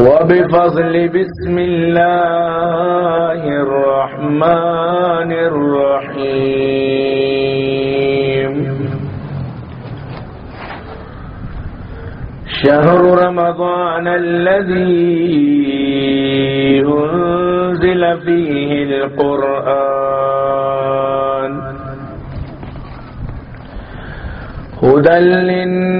وبفضل بسم الله الرحمن الرحيم. شهر رمضان الذي أنزل فيه القرآن. هدى للناس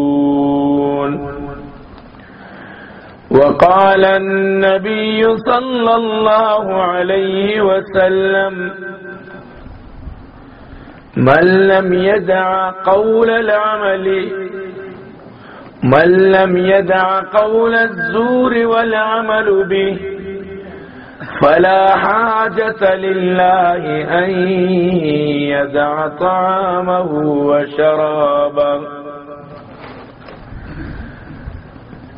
وقال النبي صلى الله عليه وسلم من لم يدع قول العمل من لم يدع قول الزور والعمل به فلا حاجة لله أن يدع طعامه وشرابه.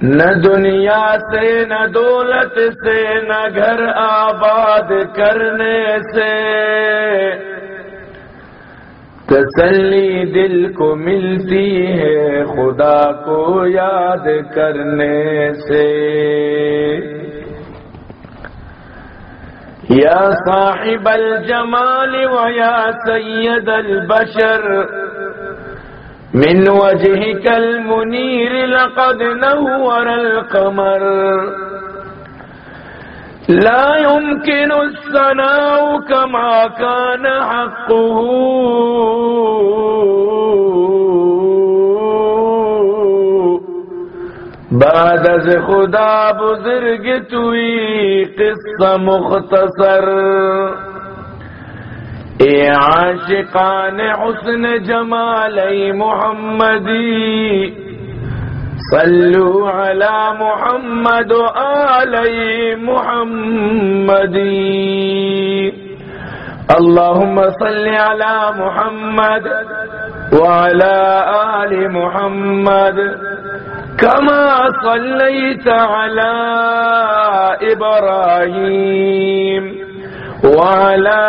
نہ دنیا سے، نہ دولت سے، نہ گھر آباد کرنے سے۔ تسلی دل کو ملتی ہے خدا کو یاد کرنے سے۔ یا صاحب الجمال و یا سید البشر۔ من وجهك المنير لقد نور القمر. لا يمكن الثناء كما كان حقه. بعد از خدا بزرگ توی قصة مختصر. اے عاشقان حسن جمال محمدی، صلو علی محمد و آلی محمدی۔ اللهم صل على محمد وعلى آل محمد كما صليت على إبراهيم وعلى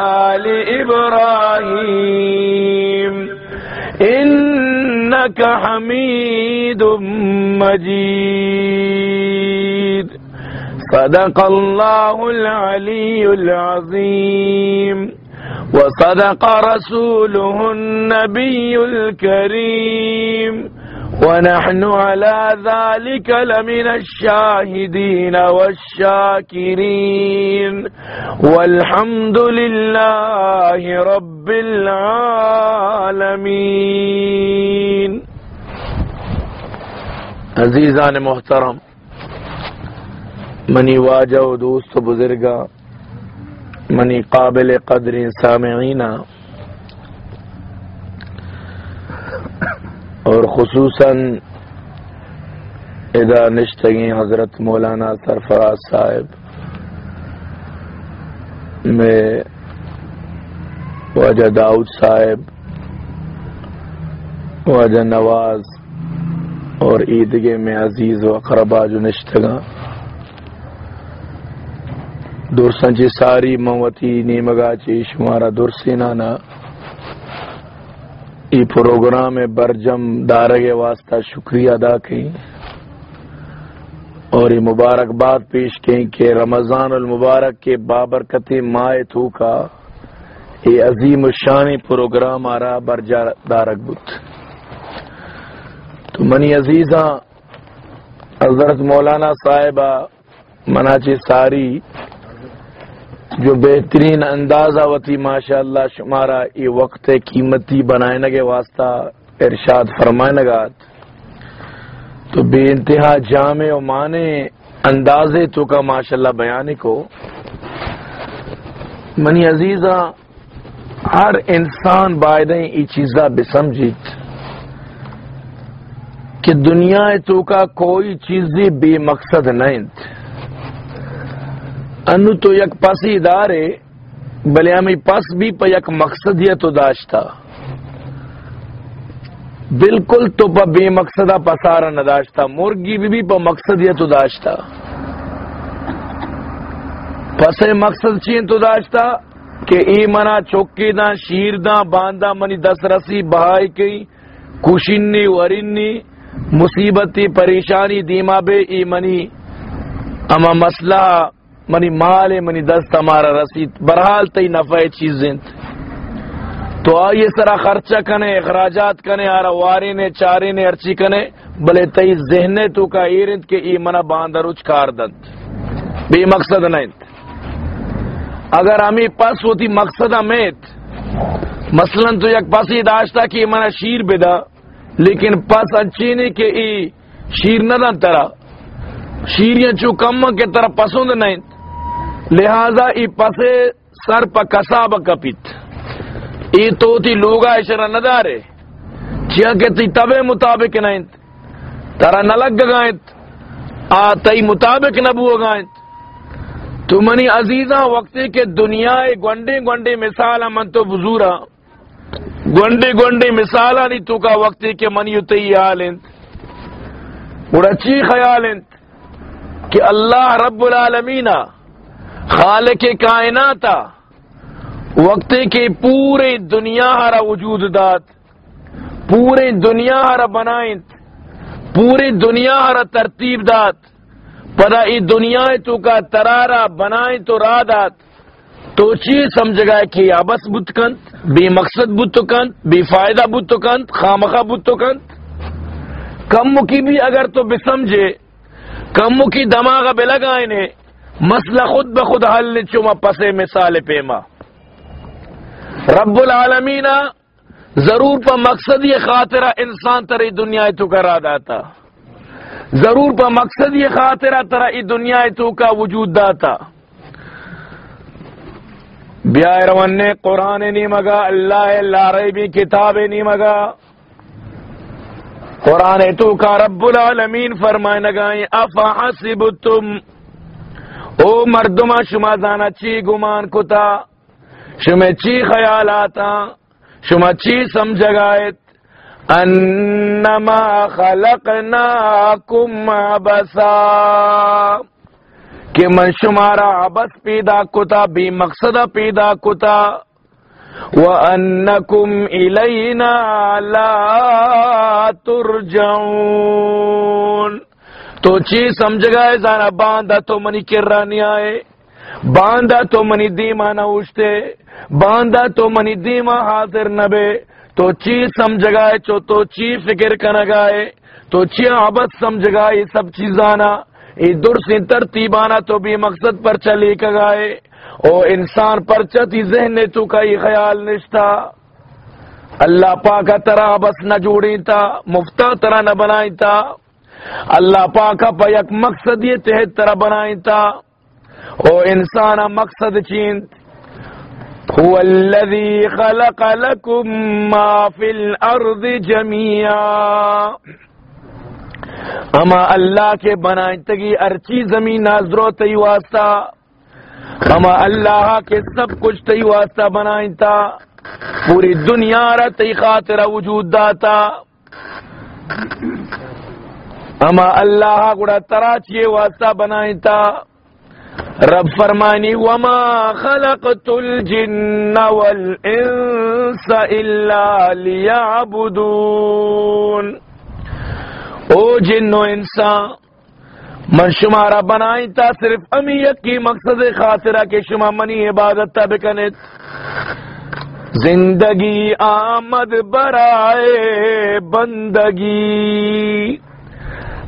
آل إبراهيم إنك حميد مجيد. صدق الله العلي العظيم. وصدق رسوله النبي الكريم. ونحن على ذلك لمن الشاهدين والشاكرين والحمد لله رب العالمين. عزیزان محترم، منی واجہ و دوست و بزرگا منی قابل قدر سامعین اور خصوصاً ادا نشتگی حضرت مولانا سرفراز صاحب میں وجہ داؤد صاحب وجہ نواز اور عیدگاہ میں عزیز و اقربا جو نشتگاں درسنچی جی ساری موتی نیمگا چی شمارا درسینانا ای پروگرام برجم دارگ واسطہ شکریہ ادا کی اور یہ مبارکباد پیش کی کہ رمضان المبارک کے بابرکت مائے تو کا یہ عظیم الشانی پروگرام آ رہا برجا دارک بت تو منی عزیزاں، حضرت مولانا صاحبہ، مناچی ساری جو بہترین اندازہ وتی ماشاء اللہ شمارا، یہ وقت قیمتی بنائے کے واسطہ ارشاد فرمائے نگات تو بے انتہا جامع و مانے اندازے تو کا ماشاء اللہ بیان کو۔ منی عزیزہ، ہر انسان بائدیں یہ چیزا بے سمجھت کہ دنیا تو کا کوئی چیزی بے مقصد نہیں انو تو یک پاسی ادارے، بلے ہمیں پس بھی پا یک مقصد یہ تو داشتا۔ بالکل تو پا بے مقصدہ پسارا نداشتا، مرگی بھی بھی پا مقصد یہ تو داشتا۔ پس مقصد چین تو داشتا کہ ای منا چوکی دا شیر دا باندہ منی دس رسی بہائی کی کشنی ورنی، مصیبتی، پریشانی، دیما بے ای منی اما مسئلہ منی مال منی دست ہمارا رسید، برحال تی نفع چیزیں۔ تو آئیے سرا خرچہ کنے، اخراجات کنے آرہ واری نے چاری نے، ارچی کنے، بلے تی ذہنے تو کا ایرند کے ای منا باندر اچ کار دند بھی مقصد نہیں اگر ہمیں پس ہوتی مقصد ہمیت، مثلا تو یک پسی داشتا کہ منا شیر بدا، لیکن پس اچھی نہیں کہ ای شیر ندن ترا۔ شیریاں چو کم کے طرح پسند نہیں لہذا ای پسے سر پا کساب کپیت ای تو تی لوگا اشرا ندارے۔ چیا کہ تی تبے مطابق نہیں ترا نلگ گائنت۔ آ مطابق نبو گائنت۔ تو منی عزیزاں وقتی کے دنیا گونڈے گونڈے مثال من تو بزورا گونڈے گونڈے مثال نہیں تو کا وقتی کے منی تی حالند اور اچھی خیالند کہ اللہ رب العالمینہ خالق کائنات، وقت کے پورے دنیا ہرا وجود دات پورے دنیا ہرا بنائیں پوری دنیا ہرا ترتیب دات پدا ای دنیا تو کا ترارا بنائیں تو را دات تو چیز سمجھ گئے کہ ابس بت کنت بے مقصد بت کنت بے فائدہ بت کنت خامخا بت کنت کم کی بھی اگر تو بے سمجھے کم کی دماغ بے لگائے مسئلہ خود بخود حل چما پسے مثال پیما. رب العالمین ضرور پا مقصد یہ خاطرہ انسان تر دنیا تو کرا داتا ضرور پا مقصد یہ خاطرہ ترا ای دنیا تو کا وجود داتا. بیا روان نے قرآن نہیں مگا، اللہ اللہ ریبی کتاب نہیں مگا. قرآن تو کا رب العالمین فرمائے نگائیں افا حسبتم او مردما شما دانا چی گمان کتا؟ شما چی خیال آتا شما چی سمجھگائت انما خلقناکم عبسا۔ کہ من شمارا عبس پیدا کتا بھی مقصد پیدا کتا۔ وَأَنَّكُمْ إِلَيْنَا لَا تُرْجَعُونَ۔ تو چی سمجھ گئے زانا باندھا تو منی کرانی آئے۔ باندھا تو منی دیما نہ اٹھتے باندھا تو منی دیما حاضر نبے۔ تو چی سمجھ گئے چو تو چی فکر کن گائے تو چی عبد سمجھ گئے سب چیزانا۔ ای درسی ترتیبانا تو بھی مقصد پر چلی گائے او انسان پر چتی ذہن تو کا یہ خیال نشتا۔ اللہ پاکا ترا بس نہ جوڑی تا مفتا ترا نہ بنائی تا اللہ پاکا پا یک مقصد یہ تحت طرح بنائی تا او انسان مقصد چیند هو الذي خلق لكم ما في الارض جميعا اما اللہ کے بنائیں تگی ارچی زمین ناظرو تی واسطہ۔ اما اللہ کے سب کچھ تی واسطہ بنائیں تا پوری دنیا را تی خاطر وجود داتا۔ اما اللہ گڑا تراچ یہ واسطہ بنائیں تا رب فرمانی وما خلقت الجن والانس الا لیعبدون او جن و انسان، من شمارا بنائی تا صرف امی یکی مقصد خاطرہ کے شما منی عبادت تا بکنت زندگی آمد برائے بندگی۔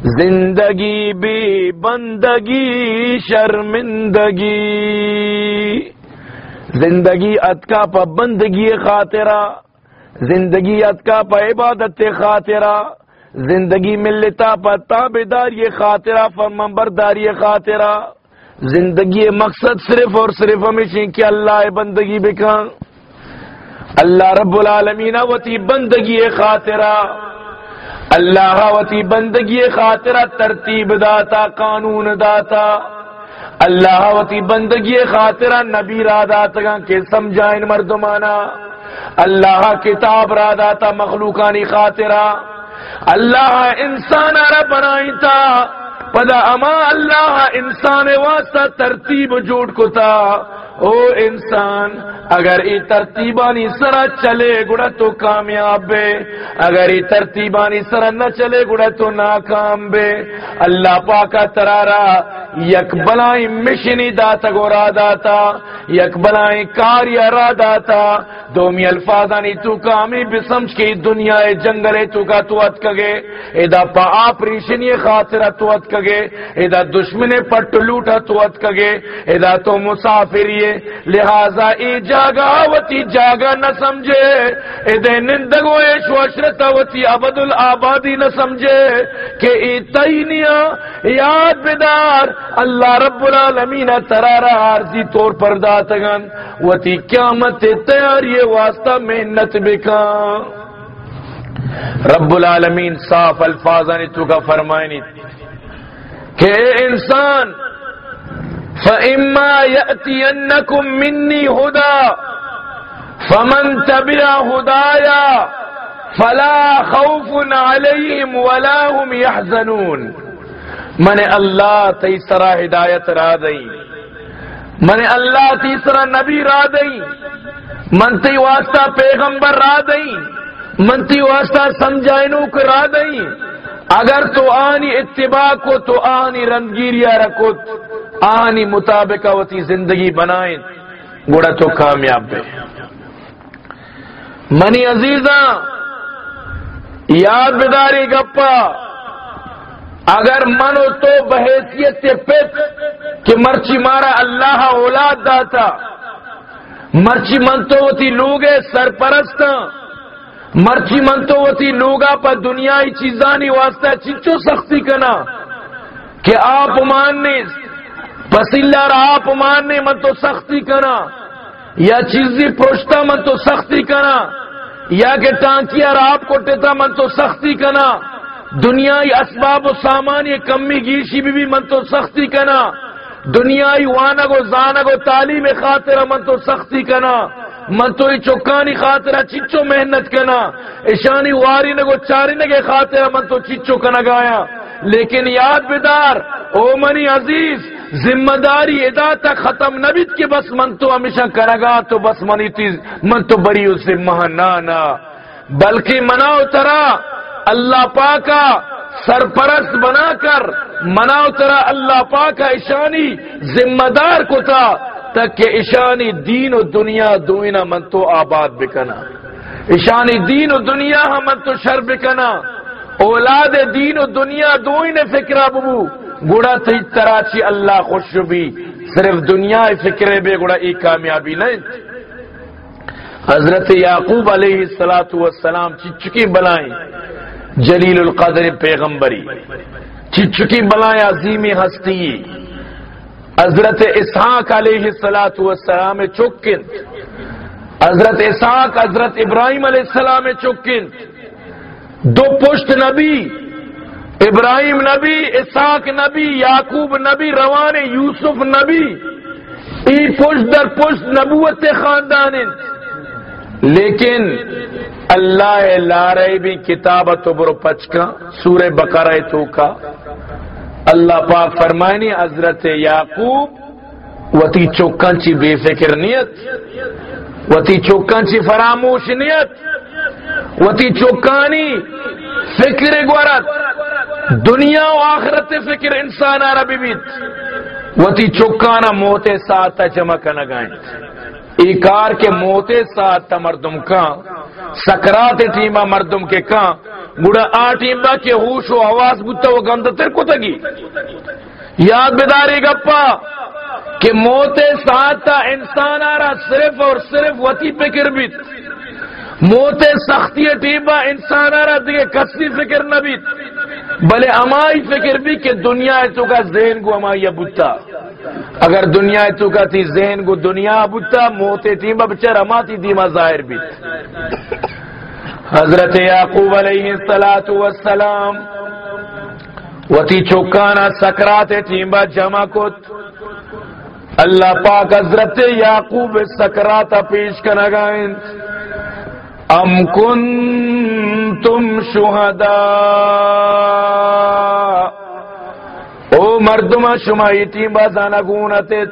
زندگی بھی بندگی، شرمندگی۔ زندگی اتکا پا بندگی خاطرہ، زندگی اتکا پا عبادت خاطرہ۔ زندگی ملتا پا تابداری خاطرہ فرمبرداری خاطرہ۔ زندگی مقصد صرف اور صرف ہمیشہ کہ اللہ بندگی بکا اللہ رب العالمین وتی بندگی خاطرہ۔ اللہ وتی بندگی خاطرہ ترتیب داتا، قانون داتا۔ اللہ وتی بندگی خاطرہ نبی را داتا کہ سمجھائن مردمانا۔ اللہ کتاب را داتا مخلوقانی خاطرہ۔ اللہ انسان را بنائی تا پدا اما اللہ انسان واسطہ ترتیب جوڑ کو تا او انسان، اگر ای ترتیبانی سرا چلے گڑا تو کامیاب بے، اگر ای ترتیبانی سرا نہ چلے گڑا تو ناکام بے۔ اللہ پاکا ترارا، یک بلائی مشنی داتا گو را داتا، یک بلائی کاری را داتا۔ دومی الفاظانی تو کامی بسمج کی دنیا جنگلے تو کا تو اتکگے ادا پا آپریشنی خاطرہ تو اتکگے ادا دشمن پٹ لوٹا تو اتکگے ادا تو مسافریے لہذا ای جاگا وتی جاگا نہ سمجھے۔ ادے نندگو ایش وشرتا وتی عبد العبادی نہ سمجھے کہ ای تینیا یاد بدار اللہ رب العالمین ترارا عارضی طور پر داتگن۔ وتی قیامت تیاری واسطہ محنت بکا رب العالمین صاف الفاظانی تو کا فرمائنی۔ کہ انسان فإما يأتينكم مني هدى فمن تبع هدايا فلا خوف عليهم ولا هم يحزنون من اللہ تیسرا ہدایت را دئی من اللہ تیسرا نبی را دئی من تی واسطہ پیغمبر را دئی من تی واسطہ سمجھائنو کرا دئی اگر تو آنی اتباع کو تو آنی رنگیریا رکھت آنی مطابق وتی زندگی بنائیں گوڑا تو کامیاب بے۔ منی عزیزاں، یاد بداری گپا، اگر منو تو بحیثیت سے پت کہ مرچی مارا اللہ اولاد داتا، مرچی من تو وتی لوگے سرپرست مرچی من تو وتی لوگا پر دنیای چیزانی واسطہ چچو سختی کنا، کہ آپ ماننے پسیلہ آپ ماننے من تو سختی کرا یا چیزی پروشتا من تو سختی کرا یا کہ ٹانکیا آپ کو ٹیتا من تو سختی کرا دنیای اسباب و سامان یہ کمی گیشی بھی, بھی من تو سختی کرا دنیای وانگ و زانگ و تعلیم خاطر من تو سختی کرا من تو چکانی خاطر چچو محنت کنا ایشانی واری نگو چاری نگے خاطر من تو چچو کنا گایا لیکن یاد بدار او منی عزیز ذمہ داری ادا تک ختم نبیت کے بس من تو ہمیشہ کرگا تو بس منی تیز من تو بری اس ذمہ بلکہ مناؤ ترا اللہ پاکا سرپرست بنا کر مناؤ ترا اللہ پاکا ایشانی ذمہ دار کو تھا تک کہ ایشانی دین و دنیا دوئنا من تو آباد بکنا۔ ایشانی دین و دنیا ہم من تو شر بکنا۔ اولاد دین و دنیا دوئنے فکرہ ببو۔ گڑا تھی تراچی اللہ خوش بھی صرف دنیا فکرے بے گڑا ایک کامیابی نہیں۔ حضرت یعقوب علیہ السلاۃ والسلام چچکی بلائیں جلیل القدر پیغمبری۔ چچکی بلائیں عظیم ہستی۔ حضرت اسحاق علیہ السلاۃ والسلام چکن۔ حضرت اسحاق، حضرت ابراہیم علیہ السلام چکن۔ دو پشت نبی ابراہیم نبی اساق نبی، یعقوب نبی، روان یوسف نبی، ای پشت در پشت نبوت خاندان لیکن اللہ لارے بھی کتابت برو پچکا سورہ بقرہ تو کا۔ اللہ پاک فرمائنی، حضرت یعقوب، وتی چوکن چی بے فکر نیت، وتی چوکن چی فراموش نیت، وتی چوکانی فکر گورت۔ دنیا و آخرت فکر انسان آرہ بیت۔ وتی چوکانا موتے ساتھ جمع کنگائیں ایکار کے موتے ساتھ مردم کا سکرات ٹیما مردم کے کان گڑا آ ٹیما کے ہوش و آواز بتا وہ گند تر کو تگی۔ یاد بیداری گپا کہ موتے ساتھ انسان آ رہا صرف اور صرف وتی فکر بیت۔ موتے سختی ٹیما انسان آ رہا دیکھے کسی فکر نہ بیت۔ بلے امائی فکر بھی کہ دنیا تو کا ذہن کو امائی بتا اگر دنیا تو کا تھی ذہن کو دنیا بتا موتے ٹیما بچر اماتی دیما ظاہر بیت حضرت یعقوب علیہ السلام وتی چوکانا سکرات ٹیمبا جمع کت۔ اللہ پاک حضرت یعقوب سکرات پیش کنگائن ام کن تم شہدا او مردما شمائی ٹیمبا زانا گونتت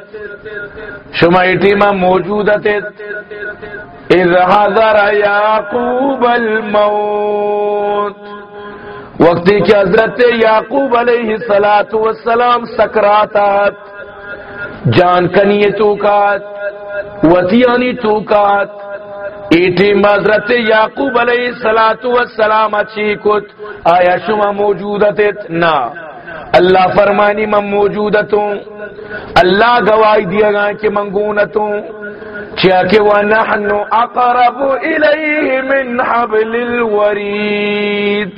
شمائی ٹیمہ موجود اذ حضر یعقوب الموت. وقتی کہ حضرت یعقوب علیہ السلام سکراتات جان کنی توکات وطیانی توکات ایٹی حضرت یعقوب علیہ السلام اچھی کت. آیا شما موجودت نا. اللہ فرمانی من موجودتوں، اللہ گواہی دیا گا کہ منگونتوں چیا کہ وَنَحْنُ أَقْرَبُ إِلَيْهِ مِنْ حَبْلِ الْوَرِيدِ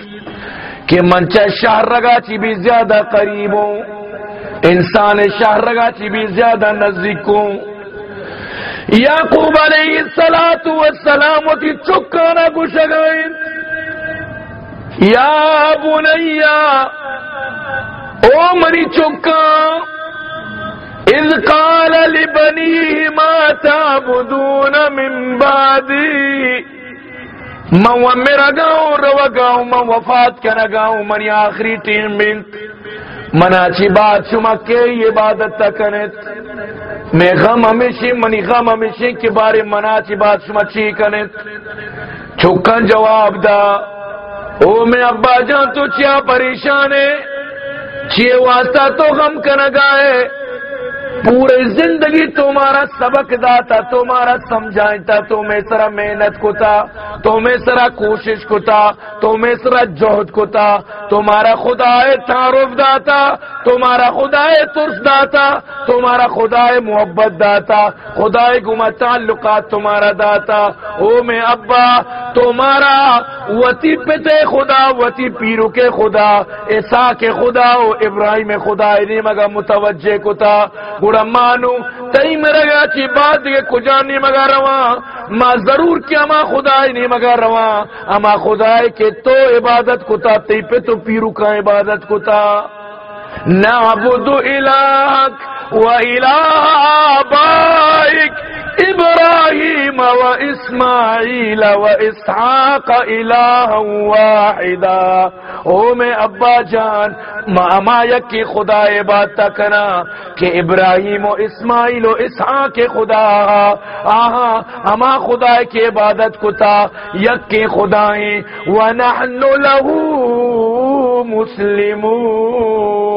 کہ منچہ شہر رگا چی بھی زیادہ قریبوں، انسان شہر رگا چی بھی زیادہ نزدیکوں۔ یعقوب علیہ السلام تی چکانا گشگائن یا بنیا، او منی چکان اذ قال لبنيه ما تعبدون من بعدي من ومر گاؤں، رو گاؤں، من وفات کنا گاؤں من آخری ٹیم بنت من اچھی بات شما کے عبادت تکنت میں غم ہمیشہ منی غم ہمیشہ کے بارے من اچھی بات شما چی کنت چکن جواب دا او میں ابا جان تو چیا پریشان ہے چیے واسطہ تو غم کنگا ہے۔ پورے زندگی تمہارا سبق داتا تمہارا سمجھائتا، تمہیں سرا محنت کو تھا تمہیں سرا کوشش کو تھا تمہیں سرا جوہد کو تھا تمہارا خدا تعارف داتا، تمہارا خدا ترس داتا، تمہارا خدا ہے محبت داتا خدا گما تعلقات تمہارا داتا۔ او میں ابا، تمہارا وتی پتے خدا، وتی پیرو کے خدا ایسا کے خدا، او ابراہیم خدا نہیں مگا متوجہ کو تھا گڑا مانو تئی میرا گیا چی بات کے کجا نہیں مگا روا ما ضرور کیا ما خدای نہیں مگا روا اما خدا کے تو عبادت کتا، تی پہ تو پیرو کا عبادت کتا۔ نعبد الہک و الہ آبائک۔ ابراہیم و اسماعیل و اسحاق الہ واحدا. او میں ابا جان ماما کی خدا بات کنا کہ ابراہیم و اسماعیل و اسحاق کے خدا. آہا، ہما خدا کی عبادت کتا یک کے خدائیں، ونحن له مسلمون.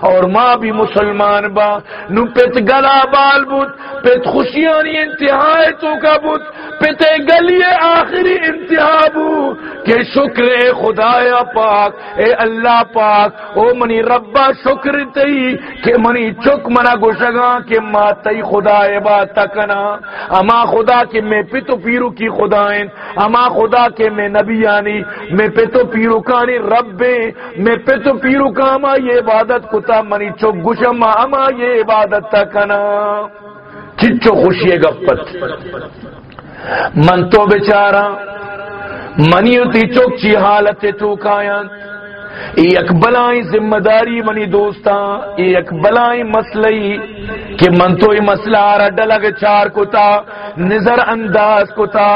اور ماں بھی مسلمان با۔ نو پت گلا بال بود پت خوشیانی انتہائی تو کا بود پت گلی آخری انتہا بو۔ کہ شکر اے خدا پاک، اے اللہ پاک۔ او منی ربا شکر تی کہ منی چک منا گشگا کہ ما تی خدا بات تکنا۔ اما خدا کہ میں پتو پیرو کی خدائیں۔ اما خدا کہ میں نبی آنی میں پتو پیرو کانی رب میں پتو پیرو کا اما یہ عبادت کتا منی چک گشما اما یہ عبادت تکنا چچو خوشی گپت من تو بیچارا، منی تی چوک چی حالت تو کائن۔ یک بلائی ذمہ داری منی دوستا یک بلائی مسئلہی کہ من تو یہ مسئلہ آرہ ڈلگ چار کو تا نظر انداز کو تا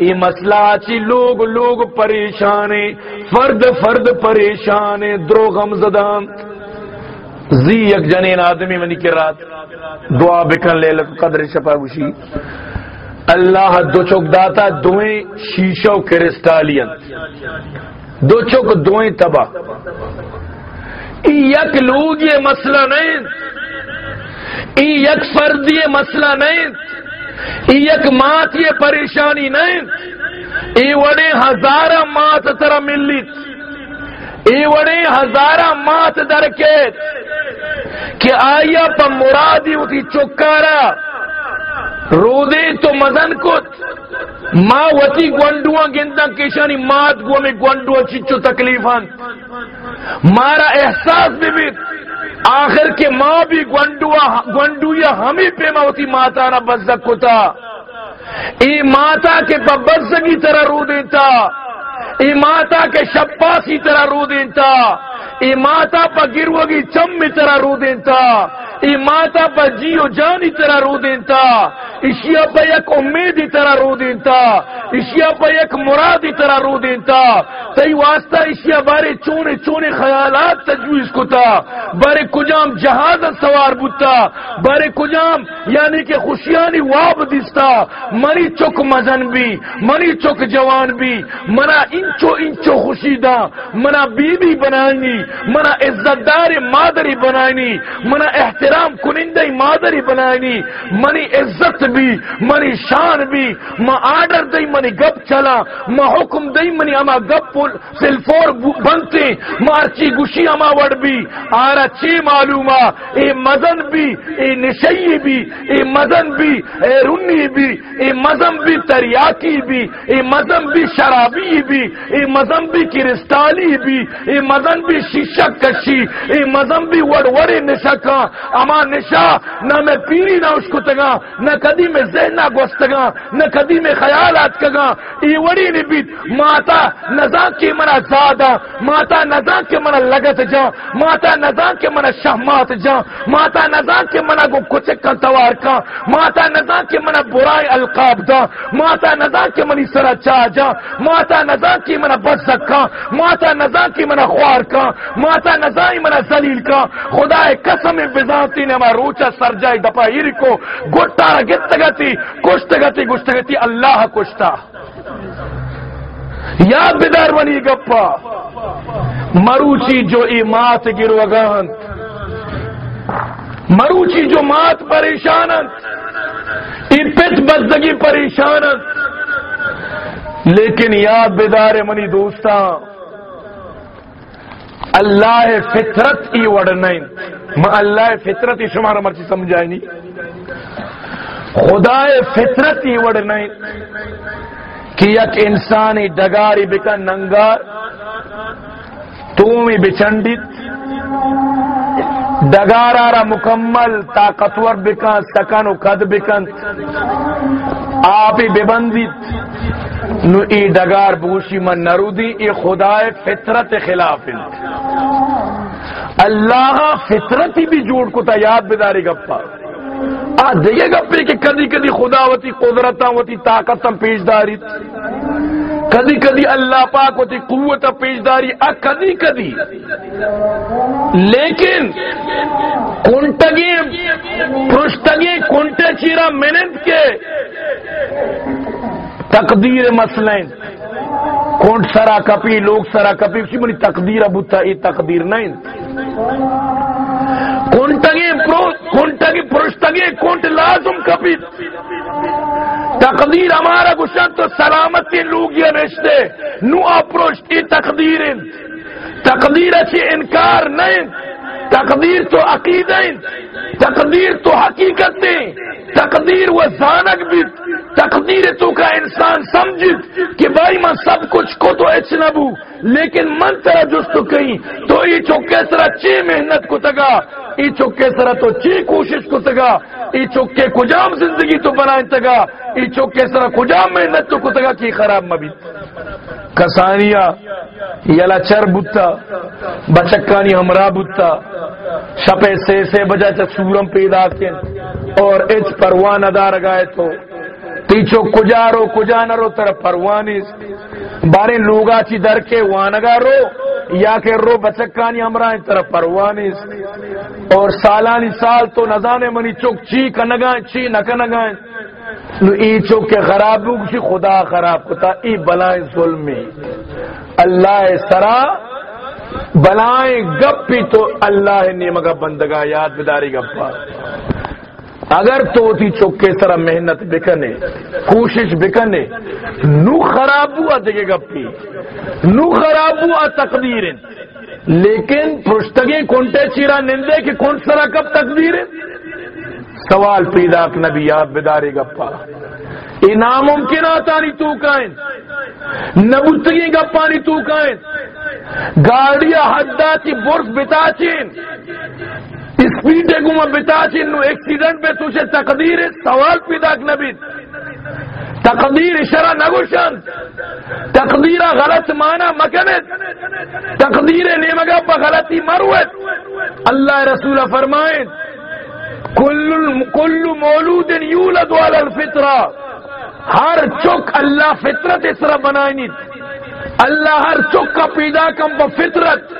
یہ مسئلہ چی لوگ لوگ پریشانے، فرد فرد پریشانے درو غم زدان۔ زی یک جنین آدمی منی کے رات. دعا بکن لے لگ قدر شپا گوشی اللہ دو چوک داتا دوئیں شیشہ و کرسٹالین. دو چوک دوئیں تباہ یک لوگ یہ مسئلہ نہیں یک فرد یہ مسئلہ نہیں یک مات یہ پریشانی نہیں ای وڑے ہزارہ مات ترہ ملیت ای وڑے ہزارہ مات درکیت کہ آیا پا مرادی ہوتی چکارا۔ رو دے تو مزن کت۔ ما وتی گونڈواں گندا کشانی مات گو میں گونڈو چچو تکلیفان مارا احساس بھی بھی۔ آخر کے ماں بھی گونڈوا گونڈو یا ہمیں پیما ہوتی ماتا نہ بزک کتا۔ ای ماتا کے ببزگی طرح رو دیتا ای ماتا کے شپاسی طرح رو دیتا ای ماتا پا گروگی چم طرح رو دیتا ای ماتا پا جیو جانی طرح رو دیتا اشیا پا یک امیدی طرح رو دیتا اشیا پا یک مرادی طرح رو دیتا تی واسطہ اشیا بارے چونے چونے خیالات تجویز کتا۔ بارے کجام جہاز سوار بوتا۔ بارے کجام یعنی کہ خوشیانی واب دستا منی چک مزن بھی، منی چک جوان بھی۔ منا انچو انچو خوشی دا، منا بی بی منا عزت دار مادری بنائنی منا احترام کنندہ مادری بنائنی منی عزت بھی، منی شان بھی، ما آرڈر دئی منی گپ چلا، ما حکم دئی منی اما گپ سلفور بنتے مارچی گشی اما وڑ بھی، آرا چی معلوما، اے مزن بھی، اے نشئی بھی، اے مزن بھی، اے رنی بھی، اے مزم بھی تریاکی بھی، اے مزم بھی شرابی بھی اے مزم بھی کرسٹالی بھی، اے مزن بھی شیشہ کشی، اے مزم بھی وڑ وڑے نشکا اما نشا نہ میں پیری نہ اس کو تگا، نہ کدی میں ذہنہ گوستگا نہ کدی میں خیالات کگا۔ ای وڑی نی بیت ماتا نزا کی منا زادا ماتا نزا کے منا لگت جا، ماتا نزا کے منا شہمات جا، ماتا نزا کے منا گو کچھ کا توار کا، ماتا نزا کے منا برائی القاب دا ماتا نزا کے منی سرا چا جا، ماتا نزا کی منا بزکا ماتا نزا کی منا خوار کا ماتا نزا منا زلیل کا خدا قسم بذاتی نے ما روچا سر جائے دپا کو گٹا گتگتی کشتگتی گشتگتی اللہ کشتا۔ یاد بیدار بنی گپا، مروچی جو ای مات گرو گان مروچی جو مات پریشانت ای پت بزدگی پریشانت لیکن یاد بیدار منی دوستا، اللہ فطرت ای وڑ نہیں ما اللہ فطرت ای شمارا مرچی سمجھائی نہیں خدا فطرت ای وڑ نہیں کہ یک انسانی ڈگاری بکن ننگار، تومی بچنڈت ڈگارارا مکمل طاقتور بکن سکن و قد بکن، آپی ببندت نو ای ڈگار بوشی من نرودی، ای خدا فطرت خلاف اللہ فطرتی بھی جوڑ کو تا یاد بداری گپا۔ آ، دیگے گپے کہ کدی کدی خدا وتی قدرتا وتی طاقت پیش داری۔ کدی کدی اللہ پاک وتی قوت پیش داری۔ آ، کدی کدی۔ لیکن کنٹگی پرشتگی کنٹے چیرا منت کے۔ تقدیر مسئلیں کونٹ سرا کپی، لوگ سرا کپی، اسی منی تقدیر ابوتا یہ تقدیر نہیں۔ کونٹگی کونٹگی پرشتگی کونٹ لازم کپی۔ تقدیر ہمارا گشن تو سلامتی لوگ یہ رشتے۔ نو اپروشت یہ تقدیر تقدیر اچھی انکار نہیں۔ تقدیر تو عقید تقدیر تو حقیقت تقدیر وہ زانک بھی، تقدیر تو کا انسان سمجھ کہ بھائی میں سب کچھ کو تو اچنبو لیکن من ترا جس تو کہیں، تو یہ چوکے سرا چی محنت کو تگا یہ چوکے سرا تو چی کوشش کو تگا یہ چوکے کجام زندگی تو بنائیں تگا یہ چوکے سرا کجام محنت تو کو تگا کی خراب مبی کسانیا یلا چر بوتا، بچکانی ہمراہ بوتا، شپے سے سے بجا چا سورم پیدا کن اور اچ پروان ادا رگائے تو۔ تیچو کجارو کجانرو تر پروانی بارے لوگا چی در کے وانگا رو، یا کہ رو بچکانی ہمراہ طرف پروانی اور سالانی سال تو نزانے منی چک چی کنگائیں، چی نکنگائیں۔ نو ای چک کے خراب کسی خدا خراب کتا۔ ای بلائیں ظلمی اللہ سرا بلائیں گپی تو اللہ نے مگا بندگا، یاد بداری گپا۔ اگر تو تھی چوکے طرح محنت بکنے، کوشش بکنے، نو خراب ہوا دیکھے گپی۔ نو خراب ہوا تقدیر۔ لیکن پرشتگی کونٹے چیرا نندے کہ کون سرا کب تقدیر؟ سوال پیدا نبی یاد بداری گپا یہ ناممکن آتا نہیں تو کائن۔ نبوتگی گپا نہیں تو کائن۔ گاڑیاں حدا چی برف بتا چین۔ اسپیڈ گما بتا چین۔ نو ایکسیڈنٹ پہ تجھے تقدیر سوال پیدا نبی۔ تقدیر شرع نگوشن تقدیر غلط مانا مکنت تقدیر نیمگا پا غلطی مروت۔ اللہ رسول فرمائیں کل مولود یولد والا الفطرہ۔ ہر چک اللہ فطرت اس طرح بنائنی اللہ ہر چک کا پیدا کم با فطرت۔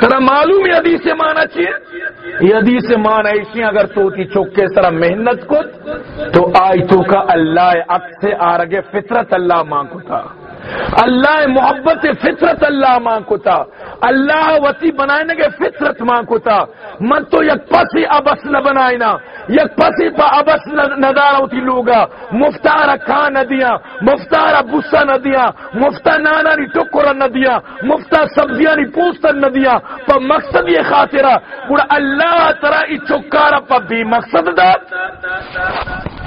ترا معلوم ہے حدیث مانا چاہیے یہ حدیث مانا ایسی اگر تو کی چک کے طرح محنت کو تو آئی تو کا اللہ اب سے آرگے فطرت اللہ مانگو تھا اللہ محبت فطرت اللہ ماں کو تھا اللہ وسیع بنانے کے فطرت ماں کو تھا من تو یک پسی ابس نہ بنائنا یک پسی پا ابس ندار ہوتی لوگا۔ مفتارا کھا نہ دیا مفتارا بسا نہ دیا مفتا نانا نی ٹکر نہ دیا مفتا سبزیاں نی پوستر نہ دیا۔ پا مقصد یہ خاطرہ بڑا اللہ ترا ای چکارا پا بھی مقصد دا۔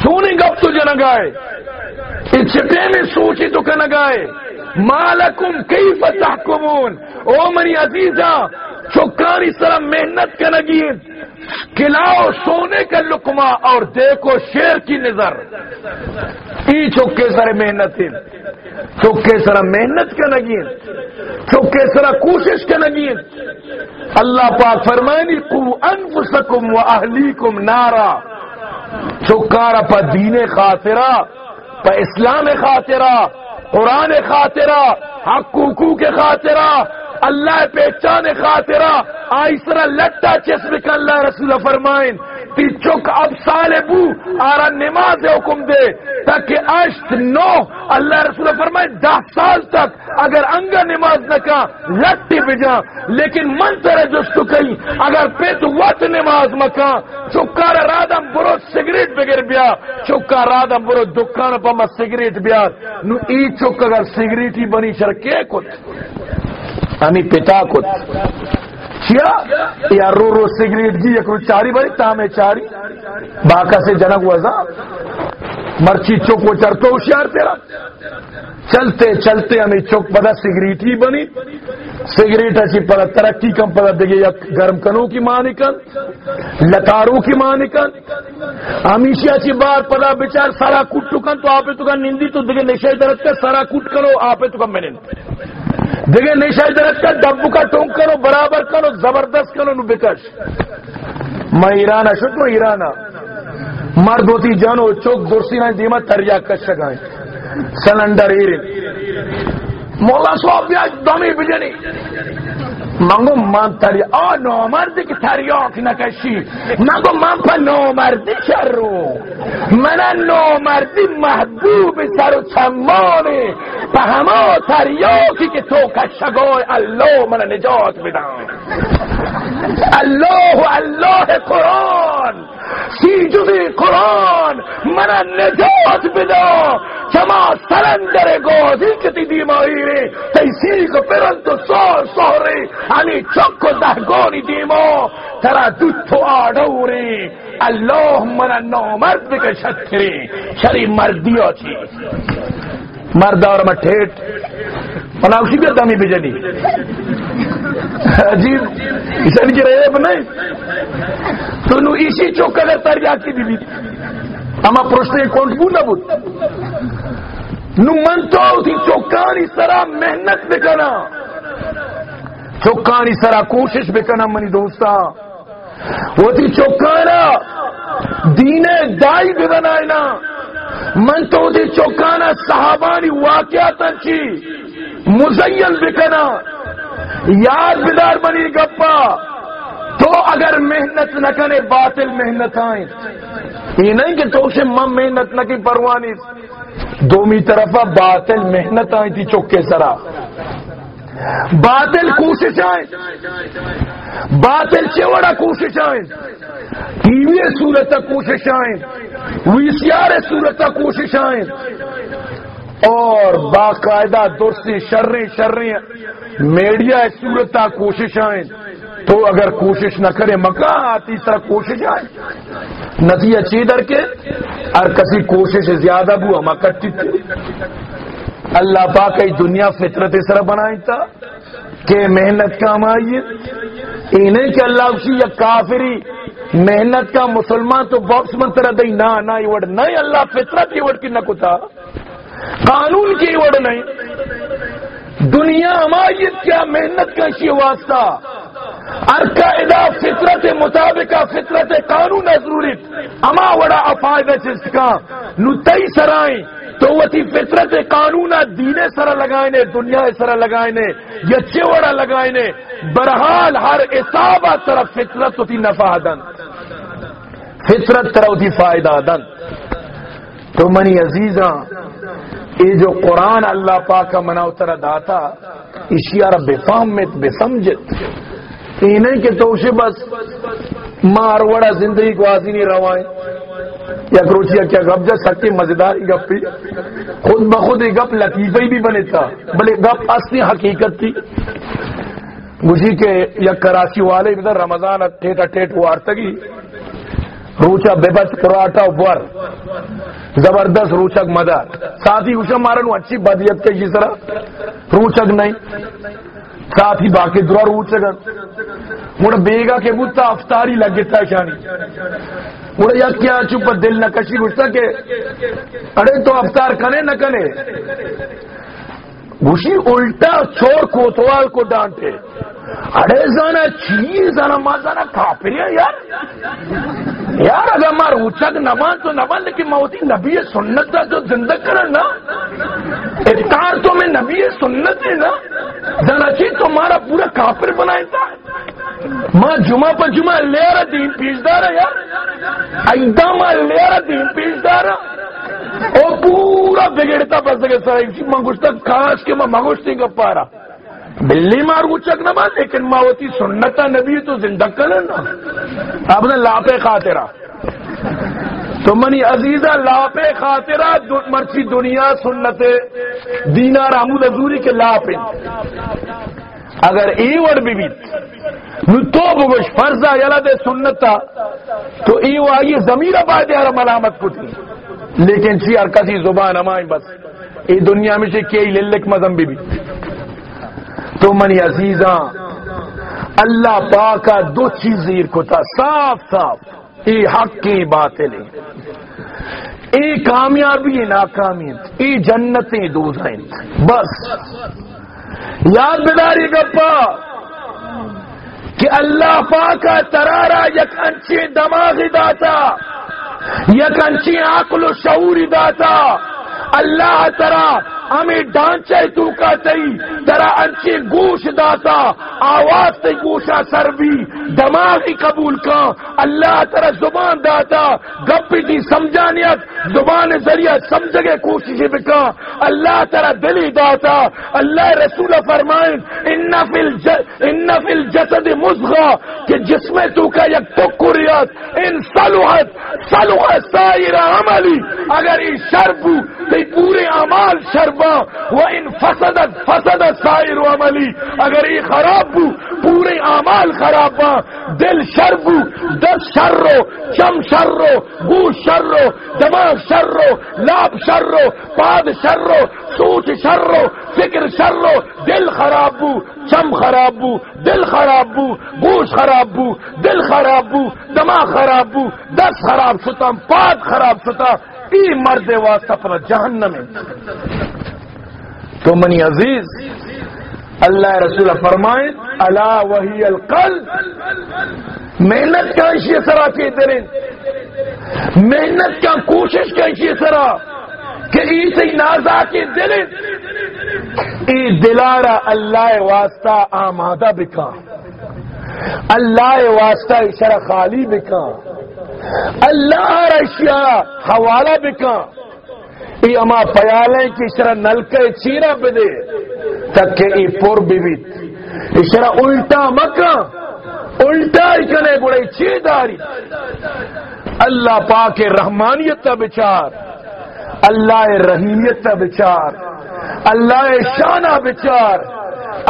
سونی گپ تو جنگائے۔ میں سوچی تو کہ گائے، مالکم کئی فتحکمون او منی عزیزہ چکانی سر محنت کا نگین کلاؤ سونے کا لکما اور دیکھو شیر کی نظر۔ ای چکے سر محنت، چکے سر محنت کا نگین چکے سر کوشش کا نگین اللہ پاک فرمائنی کو انفسکم و اہلیکم نارا۔ چکارا پا دین خاطرہ۔ پہ اسلام خاطرہ قرآن خاطرہ حقوقو کے خاطرہ اللہ پہچان خاطرہ آئسرا لٹا چسم کا اللہ رسول فرمائن تی چک اب سال بو، آرا نماز حکم دے۔ تاکہ اشت نو، اللہ رسول فرمائن دہ سال تک اگر انگا نماز نکا لٹی بجا لیکن من ترے جستو کئی اگر پیت وقت نماز مکا چکار رادم برو سگریٹ بگر بیا۔ چکار رادم برو دکان پا ما سگریٹ بیا۔ نو ای چک اگر سگریٹی بنی شرکے کت؟ ہمیں پتا کو کیا یا رو رو سگریٹ جی یک رو چاری بری تامے چاری باقا سے جنگ وزا مرچی چوک وہ چرتو ہوشیار تیرا چلتے چلتے ہمیں چوک پدا سگریٹ ہی بنی سگریٹ اچھی پدا ترقی کم پدا دیگے یا گرم کنوں کی مانکن لتاروں کی مانکن ہمیشہ اچھی بار پدا بچار سارا کٹ کن تو آپ تو کن نندی تو دیگے نشے درد کر سارا کٹ کرو آپ تو کن میں دیکھیں نیشا درخت کا ڈبو کا ٹونک کرو، برابر کرو، زبردست کرو نو بکش۔ میں ایرانا شکر ایرانا مرد ہوتی جانو چوک درسی نہ دیما، تریا کش گائیں۔ سلنڈر ایرن مولا صاحب بیا دمی بجنی۔ منگو من تری آ نامردی که تریاک نکشی. منگو من پا نامردی شرو. من نامردی محبوب سر و چمانی پا همه تریاکی که تو کشگای الله من نجات بدم الله الله قرآن. سی جزی قرآن. من نجات بدا چما سلندر گازی کتی دیمایی ری تیسیق پرند و سار ساری همی چک و دهگانی دیما ترا دوتو آدوری الله من نامرد بکشد کری شری مردی آچی مردار مٹھیٹ مناوشی بھی دمی بجنی عجیب اسے نہیں رہے بنے تو نو اسی چوک اگر تریا کی بھی۔ اما پروشنے کونٹ بو نہ بود نو من تو تھی چوکانی سرا محنت بکنا چوکانی سرا کوشش بکنا منی دوستا وہ تھی چوکانا دین دائی بھی بنائنا من تو تھی چوکانا صحابانی واقعات چی مزین بکنا یاد بدار بنی گپا اگر محنت نہ کرے باطل محنت آئیں۔ یہ نہیں کہ تو سے مم محنت نہ کی پروانی دومی طرف باطل محنت آئی تھی چوکے سرا۔ باطل کوشش آئیں۔ باطل چوڑا کوشش آئیں۔ ٹی وی صورت کوشش آئیں۔ وی سی آر صورت کوشش آئیں۔ اور باقاعدہ درسی شرری شرری میڈیا صورت کوشش آئیں۔ تو اگر کوشش نہ کرے مکہ آتی طرح کوشش آئے۔ نتیجہ چیدر کے؟ اور کسی کوشش زیادہ بو، ہم کٹی تھی اللہ پاک ای دنیا فطرت سر بنائی تھا کہ محنت کا آئیے۔ انہیں کہ اللہ اسی یا کافری۔ محنت کا مسلمان تو باکس منتر دئی، نہ نہ ایوڑ نہیں اللہ فطرت ایوڑ کی نہ کتا۔ قانون کی ایوڑ نہیں۔ دنیا ہمایت کیا محنت کا اسی واسطہ؟ ارقاعدہ فطرت مطابق فطرت قانون ضروری۔ اما وڑا افائد چست کا۔ نتائی سرائیں۔ تو وہ تھی فطرت قانون دین سر لگائنے، دنیا سر لگائنے، یا چوڑا لگائنے۔ برحال ہر اصابہ طرف فطرت ہوتی نفع دن۔ فطرت طرف ہوتی فائدہ دن۔ تو منی عزیزاں، یہ جو قرآن اللہ پاک کا منا اترا داتا اشیار بے فہمت بے سمجھت۔ یہ نہیں کہ تو بس مار وڑا زندگی کو آزی نہیں روائیں یا کروچیا کیا گپ جا سکتی مزیدار گپ پی خود بخود یہ گپ لطیفہ بھی بنے تھا، بلے گپ اصلی حقیقت تھی۔ مجھے کہ یا کراچی والے ادھر رمضان ٹھیٹا ٹھیٹ وار تگی روچا بے بس پراٹھا ور۔ زبردست روچک مدار ساتھ ہی اسے مارن اچھی بدیت کے جس جی طرح روچک نہیں۔ ساتھ ہی باقی درا روچک مڑا بیگا کے بوتا افطاری لگے تھا شانی۔ مڑ یا کیا چپ دل نہ کشی گھستا کہ ارے تو افطار کنے نہ کنے۔ گوشی الٹا چھوڑ کوتوال کو ڈانٹے۔ ارے زانا چیز، زانا ماں زانا کافر یار۔ یار اگر مار اوچک نمان تو نمان لیکن موتی نبی سنت دا تو زندہ کرنا افطار تو میں نبی سنت ہے نا، زانا چیز تمہارا پورا کافر بنائے تھا ماں جمعہ پر جمعہ لے رہا دین پیش دارا یار۔ ایدہ ماں لے رہا دین پیش دارا۔ او پورا بگڑتا بس گئے سر اسی منگوشتا کاش کے ماں منگوشتی کا پارا بلی مار گچک نہ لیکن ماں ہوتی سنتا نبی، تو زندہ کرنا اب نے لاپے خاطرہ۔ تو منی عزیزہ، لاپے خاطرہ مرچی دنیا، سنت دینا رامود ازوری کے لاپے۔ اگر ایوڑ بھی بیت تو بگوش فرضہ یلا دے سنتا، تو ایو آئیے زمین آباد یار ملامت کو لیکن چی ہر کسی زبان ہمائیں بس۔ ای دنیا میں سے کئی للک مذہب بھی, تو منی عزیزاں اللہ پاکا دو چیزیں کو تھا صاف صاف۔ ای حق کی باتیں ای کامیابی ناکامی ای جنتیں دوزیں بس۔ یاد بداری گپا کہ اللہ پاکا ترارا یک انچی دماغی داتا۔ یک عقل و شعوری داتا اللہ ترا ہمیں ڈانچے تو کا تئی ترا انچے گوش داتا، آواز تے گوشا سر بھی دماغی قبول کا اللہ ترا زبان داتا، گپی دی سمجھانیت، زبان ذریعہ سمجھ گے کوشش بکا اللہ ترا دلی داتا، اللہ رسول فرمائیں ان فی الجسد مزغا کہ جس میں تو کا یک تکریت ان صلوحت صلوحت سائر عملی، اگر یہ شرب تی پورے اعمال شرب وہ ان فسدت فسدت سائر و عملی اگر یہ خراب بو، پورے اعمال خراب با، دل شر بو، دس شر رو، چم شر رو، گوش شر رو، دماغ شر رو، لاب شر رو، پاد شر رو، سوچ شر رو، فکر شر رو، دل خراب بو، چم خراب بو، دل خراب بو، گوش خراب بو، دل خراب بو، دماغ خراب بو دس خراب شتا، پاد خراب شتا ای مرد واسطہ پر جہنم تو منی عزیز، اللہ رسول فرمائے اللہ وہی القل محنت کا اسی سرا کے دل محنت کا کوشش کا اسی سرا کہ ایسے نازا کے دل ای دلارا اللہ واسطہ آمادہ بکا۔ اللہ واسطہ اشارہ خالی بکا۔ اللہ اشیاء حوالہ بکا ای اما پیالیں کی اشارہ نلکے چیرہ بدے تک کہ ای پور بیویت۔ اشارہ الٹا مکہ الٹا کنے گڑے چی داری اللہ پاک رحمانیت کا بچار، اللہ رحیمیت کا بچار، اللہ شانہ بچار،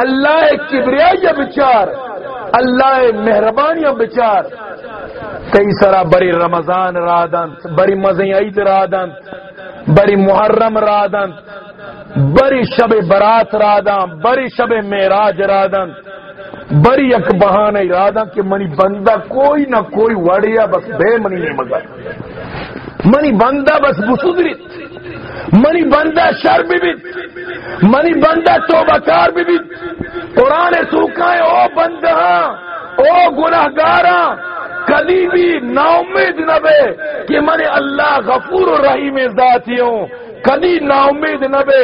اللہ کبریائی بچار۔ اللہ مہربانی بچار کئی سرا بری رمضان رادنت بری مزی عید رادنت بری محرم رادنت بری شب برات رادن بری شب معراج رادنت بری یک بہان ارادہ کہ منی بندہ کوئی نہ کوئی وڑیا بس بے منی نہیں مگر منی بندہ بس بسدرت منی بندہ شر بھی بیت منی بندہ توبہ کار بھی بیت قرآن سوکھائے او بندہ او گناہ گارا کدی بھی نا نہ بے کہ منی اللہ غفور و رحیم ذاتی ہوں۔ کدی نا نہ بے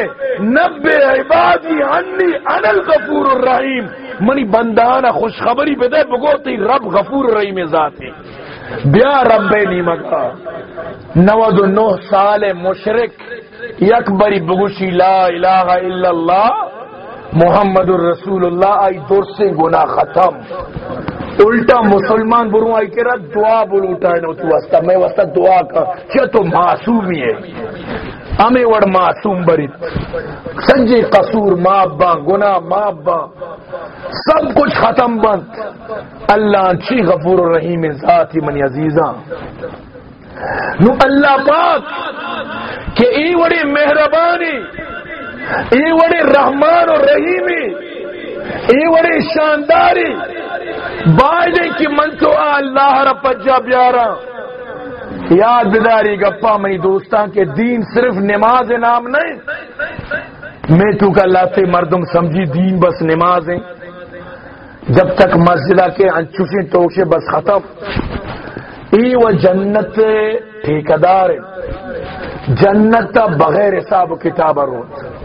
نبے عبادی انی انل غفور الرحیم۔ منی بندانا خوشخبری پہ دے بگوتی رب غفور رحیم ذاتی بیا رب نی مگا نود نو سال مشرک یک بری بگوشی لا الہ الا اللہ۔ محمد الرسول اللہ آئی دور سے گناہ ختم. الٹا مسلمان بروں آئی کہ دعا بول اٹھائے تو واسطہ، میں واسطہ دعا کا، کیا تو معصومی ہے. ہمیں وڑ معصوم بریت سنجے قصور ماں با گناہ ماں با سب کچھ ختم بند اللہ چی غفور الرحیم ذاتی منی عزیزاں. نو اللہ پاک، کہ ای وڑی مہربانی ای وڑی رحمان و رحیمی ای شانداری۔ بائی کی من تو اللہ رپجا بیارا۔ یاد بداری گپا منی دوستان کے دین صرف نماز نام نہیں۔ میں تو کا اللہ سے مردم سمجھی، دین بس نمازیں جب تک مسجدہ کے انچوشیں توشے بس ختم۔ ای و جنت ٹھیکدار جنت بغیر حساب کتاب روت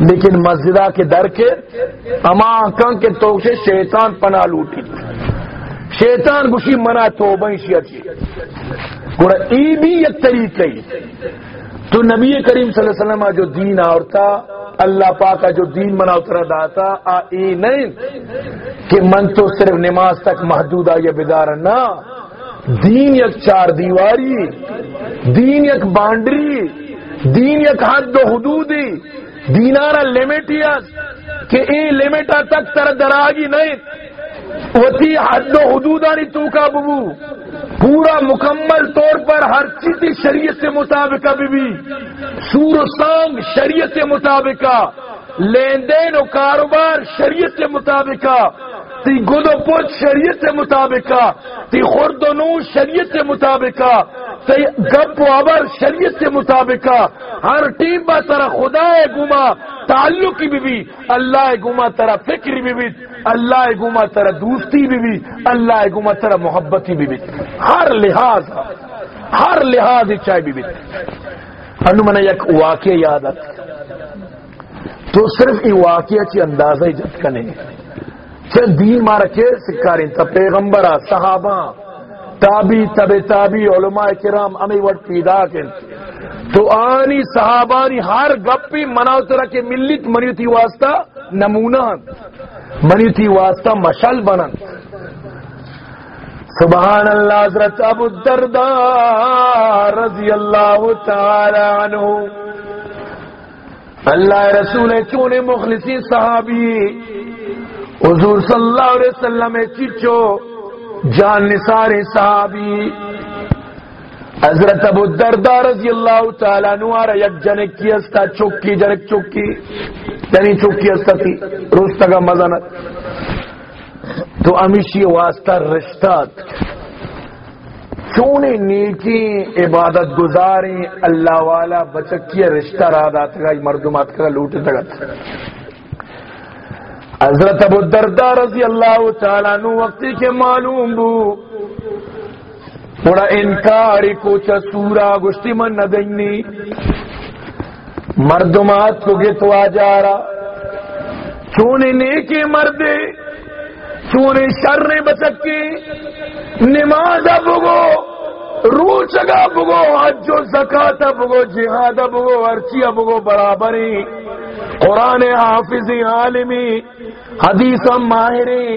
لیکن مسجدہ کے در کے اما کن کے توشے شیطان پناہ لوٹی۔ شیطان گشی منا تو بنشی گوڑا ای بھی یک طریقہ تو نبی کریم صلی اللہ علیہ وسلم جو دین آورتا، اللہ پاک کا جو دین منا اترا داتا، آ ای نہیں کہ من تو صرف نماز تک محدود آ یا بدار نہ، دین یک چار دیواری، دین یک بانڈری، دین یک حد و حدودی۔ دینار لیمیٹیس کہ ای لیمیٹا تک تر دراگی نہیں۔ وتی حد و حدودانی تو کا ببو۔ پورا مکمل طور پر ہر چیز شریعت سے مطابق بھی بھی سور و سانگ شریعت سے مطابق لین دین و کاروبار شریعت سے مطابق تی گد و پوچھ شریعت سے مطابقہ، تی خرد و نوش شریعت سے مطابقہ، تی گپ و عبر شریعت سے مطابقہ۔ ہر ٹیم با طرح خدا گما، تعلق بھی بھی۔ اللہ گما طرح فکر بھی بھی۔ اللہ گما طرح دوستی بھی بھی۔ اللہ گما طرح محبتی بھی بھی۔ ہر لحاظ ہر لحاظ چاہے بھی بھی۔ انو من یک واقع یاد آتا تو صرف ای واقعہ چی اندازہ ہی جت کنے۔ چھ دین مارا کے سکارین، تا پیغمبرہ صحابہ تابی تب تابی، علماء کرام، امی وٹ پیدا کن۔ تو آنی صحابانی ہر گپی مناو طرح کے ملیت منیتی واسطہ نمونہ منیتی واسطہ مشل بنن۔ سبحان اللہ، حضرت ابو الدرداء رضی اللہ تعالی عنہ۔ اللہ رسول چونے مخلصی صحابی۔ حضور صلی اللہ علیہ وسلم چچو، جان نثار صحابی۔ حضرت ابو الدرداء رضی اللہ تعالی عنہ یک جنک کی استا چکی جنک چکی۔ یعنی چکی استا تھی روستا کا مزنت تو امیشی واسطہ رشتات چونے نیکی عبادت گزاریں، اللہ والا بچکی رشتہ را دات گا مردمات کا لوٹ دگت حضرت ابو الدرداء رضی اللہ تعالیٰ نو وقتی کے معلوم بو۔ بڑا انکاری کوچا سورا گشتی من ندنی مردمات کو گتوا جا رہا۔ چونے نیکے مردے چونے شر بچکے نماز بگو روچگا بگو، حج و زکات بگو، جہاد بگو ارچی بگو، برابری، قرآن حافظ عالمی، حدیث ماہری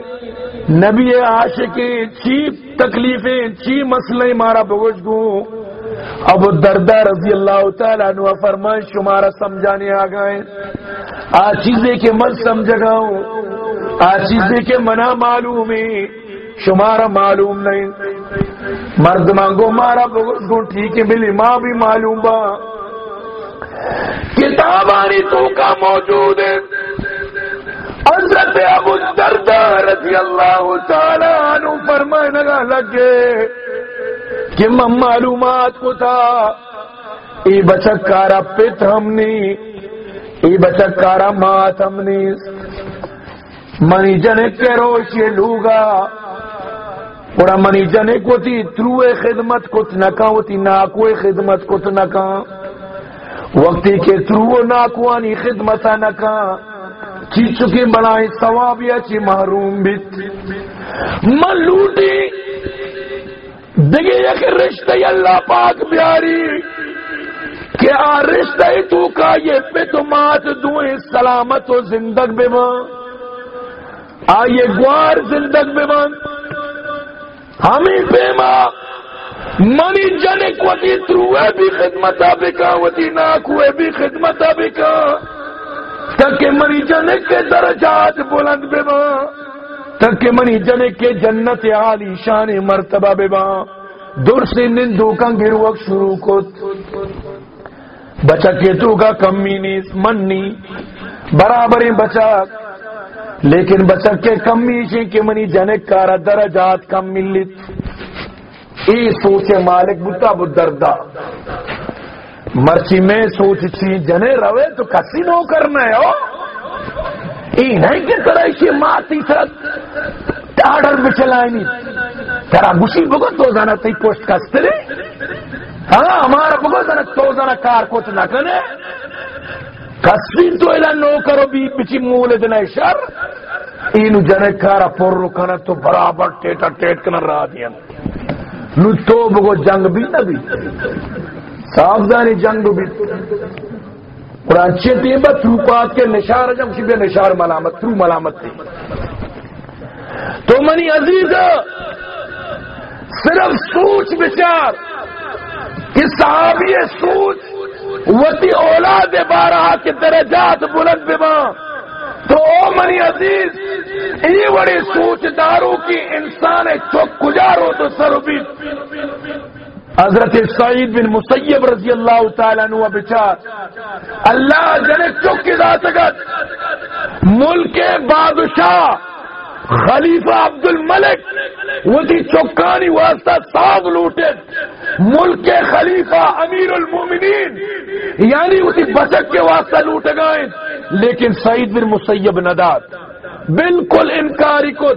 نبی عاشقی چی تکلیفیں، چی مسئلے مارا بگوش گو اب دردہ رضی اللہ تعالیٰ عنہ فرمان شمارا سمجھانے آ گئے۔ آج چیزیں کے من سمجھ گاؤں آج چیزیں کے منا معلوم ہے شمارا معلوم نہیں۔ مرد مانگو، مارا بگوش گو ٹھیک ہے، ملی ماں بھی معلوم با۔ کتاب آنی تو کا موجود ہے۔ حضرت ابو دردہ رضی اللہ تعالیٰ عنہ فرمائے لگا لگے کہ من معلومات کو تھا۔ ای بچکارا پت ہم نے ای بچکارا مات ہم نے منی جنے کے روش یہ لوگا۔ اور منی جنے کو تھی تروے خدمت کت نکا ہوتی ناکوے خدمت کت نکا وقتی کے ترو ناکوانی خدمت نکا چی چکی بنائی ثواب یا چی محروم بیت۔ من لوٹی دیگے یک رشتہ اللہ پاک بیاری۔ کہ آ رشتہ تو کا یہ پت مات دوئے سلامت و زندگ بے ماں آئیے گوار زندگ بے ہمیں بے منی جنے کو تروے بھی خدمت بکا وتی ناکوے بھی خدمت بکا تاکہ منی جنے کے درجات بلند بے تاکہ منی جنے کے جنت عالی شان مرتبہ بے دور سے نندو کا گروک شروع کو بچا کے تو کا کمی نیس مننی برابر بچا لیکن بچا کے کمی چی کہ منی جنک کارا درجات کم ملت۔ ای سوچ مالک بتا بدردا مرچی میں سوچ چی جنے روے تو کسی نو کرنا ہے او ای نہیں کہ طرح اسی ماتی سرت آرڈر بچلائیں نہیں ترا گوشی بگو تو زانا تی پوسٹ کستری ہاں ہمارا بگو زانا تو زانا کار کوت نہ کنے کسی تو ایلا نو کرو بی بچی مولد نہیں شر اینو جنے کارا پر رکھنا تو برابر ٹیٹا ٹیٹ کنا را دیا نو تو بگو جنگ بھی نہ بھی صاحبزانی جنگ بھی قرآن چیتی با تروپات کے نشار جب کسی بے نشار ملامت ترو ملامت تھی تو منی عزیز صرف سوچ بچار کہ صحابی سوچ وتی اولاد بارہ کے درجات بلند بما تو او منی عزیز یہ بڑی سوچ دارو کی انسان چوک گجارو تو سر بھی حضرت سعید بن مسیب رضی اللہ تعالیٰ عنہ بچار۔ اللہ جنے چوک کی ذات ملک بادشاہ۔ خلیفہ عبد الملک وہ تھی چوکانی واسطہ ساگ لوٹے۔ ملک کے خلیفہ امیر المومنین یعنی اسی بچک کے واسطہ لوٹ گئے۔ لیکن سعید بن مسیب نداد، بالکل انکاری کو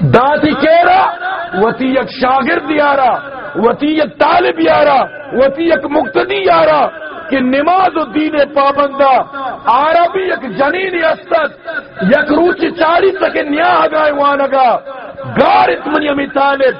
داتی کہہ رہا وتی یک شاگرد یارا وتی یک طالب یارا وتی یک مقتدی یارا۔ کہ نماز و دین پابندہ، عربی یک جنین استد یک روچ چاری تک نیا گائے وانگا گار اتمنی امی طالب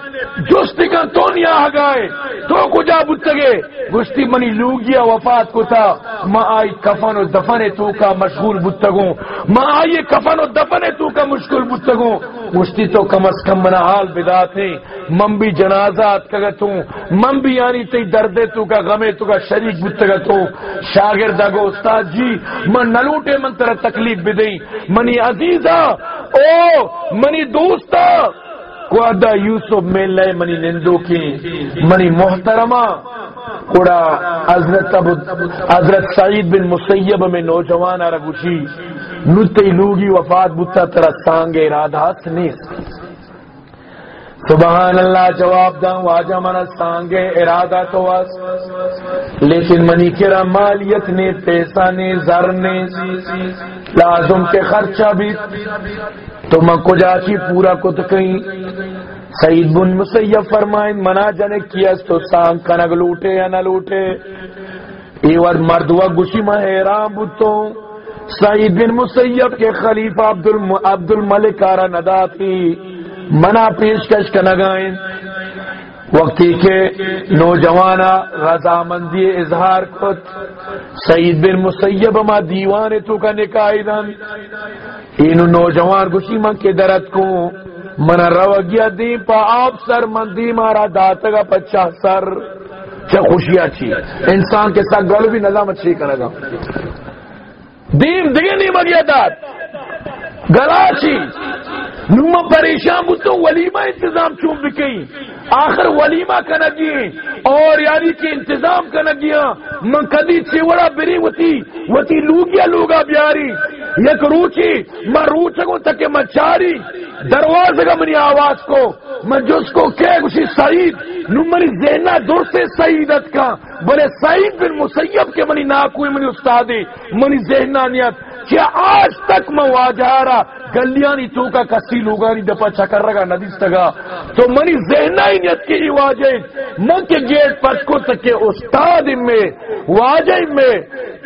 جستی کا تو نیا گائے۔ تو کجا بتگے گشتی منی لوگیا وفات کو تھا ما آئی کفن و دفن تو کا مشغول بتگوں ما آئی کفن و دفن تو کا مشغول بتگوں گشتی تو کم از کم منا حال بدا تھے من بھی جنازات کگتوں۔ من بھی یعنی تی دردے تو کا غمے تو کا شریک بتگتوں شاگرد اگو استاد جی من نلوٹے من ترہ تکلیف بدئی منی عزیزہ، او، منی دوستا کوادا یوسف میں لے منی نندو کی، منی محترمہ۔ کوڑا حضرت ابو، حضرت سعید بن مسیب میں نوجوان رگوشی نتی لوگی وفات بتا ترہ سانگے ارادہ سنیس سبحان اللہ جواب دا واجہ من سانگے ارادہ تو اس۔ لیکن منی کرا مالیت نے پیسہ نے زر نے لازم کے خرچہ بھی۔ تو من کو جاچی پورا کت کہیں سعید بن مسیب فرمائیں، منا جنے کیا تو سانگ کنگ لوٹے یا نہ لوٹے۔ ایوار مردوا گوشی میں حیران بتوں سعید بن مسیب کے خلیفہ عبد الملک آرا ندا تھی۔ منا پیشکش کا نگائیں وقتی کے نوجوانا رضامندی اظہار کت سعید بن مسیب ما دیوان تو کا نکاح دن۔ نوجوان گوشی من کے درد کو من رو گیا دی پا آپ سر من دی مارا داتگا پچا سر۔ چا خوشی اچھی۔ انسان کے ساتھ گل بھی نظام اچھی کرے گا۔ دیم دیگه نہیں مگیا داد۔ گلا چی نوما پریشان بودتو ولیمہ انتظام چون بکئی آخر ولیمہ کنگی اور یعنی کہ انتظام کنگیا من کدی چیوڑا بری وتی وتی لوگیا لوگا بیاری۔ یک روچی، من روچگو تک من چاری۔ دروازے کا منی آواز کو، من جس کو کہ گوشی سعید۔ نو ذہنہ دور سے سعیدت کا۔ بلے سعید بن مسیب کے منی ناکوئی منی استادی۔ منی ذہنانیت کہ آج تک میں واجہارا گلیانی چوکا کسی لوگانی دپا چکر رگا ندیس تگا۔ تو منی ذہنائی نیت کی واجہ من کے گیٹ پچ کو کے استاد میں، واجہ میں،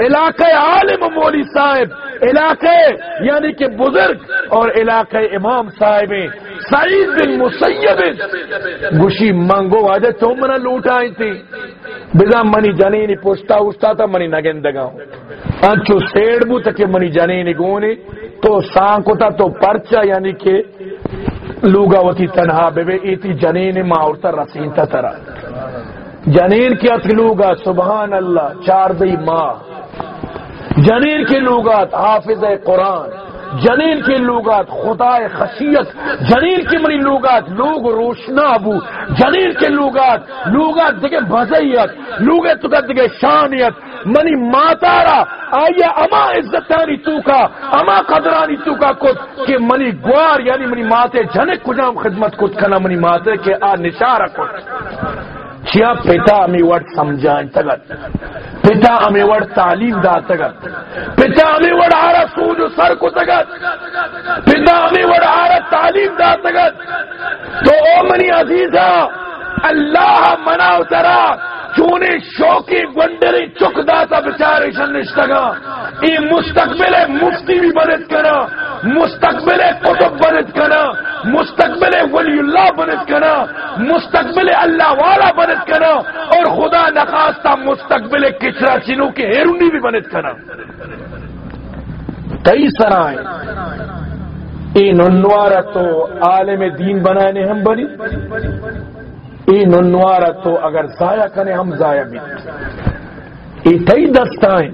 علاقہ عالم مولی صاحب علاقے یعنی کہ بزرگ اور علاقہ امام صاحب سعید بن مسیب. گوشی منگو واجہ تو منا لوٹائی تھی. بزا منی جنینی پوچھتا اوستا تھا منی نگندگا انچو سیڑ بو تک منی جنینی گونی. تو سانکو تا تو پرچا یعنی کہ لوگا وتی تنہا بے بے ایتی جنین ما اورتا رسین تا ترا. جنین کی ات لوگا، سبحان اللہ، چار دی ماں جنین کے لوگات حافظ قرآن. جنین کے لوگات خدا خشیت، جنین کی منی لوگات لوگ روشنا ابو جنین کے لوگات لوگات دیکھے بزیت لوگ تو دیکھے شانیت، منی ماتارا آیا اما عزتانی تو کا اما قدرانی تو کا کت، کہ منی گوار یعنی منی ماتے جنک کجام خدمت کت، کنا منی ماتے، کہ آ نشارہ کت۔ چیا پتا امی وڑ سمجھائیں تگت، پتا امیوڑ تعلیم دا تگت، پتا امی وڑ آرہ سوج و سر کو تگت، پتا امیوڑ آرہ تعلیم دا تگت۔ تو او منی عزیزہ، اللہ مناو ترا چونے شوقی گنڈری چک داتا شنشتگا ای مستقبل مفتی بھی بنت کرا مستقبل قطب بنت کرا مستقبل ولی اللہ بنت کرا مستقبل اللہ والا بنت کرا اور خدا نخواستہ مستقبل کچرا چینوں کے ہیرونی بھی بنت کرا کئی سرائیں ای ننوارا تو عالم دین بنانے ہم بنی۔ ای ننوارا تو اگر ضائع کرنے ہم ضائع بھی۔ ای تئی دستائیں۔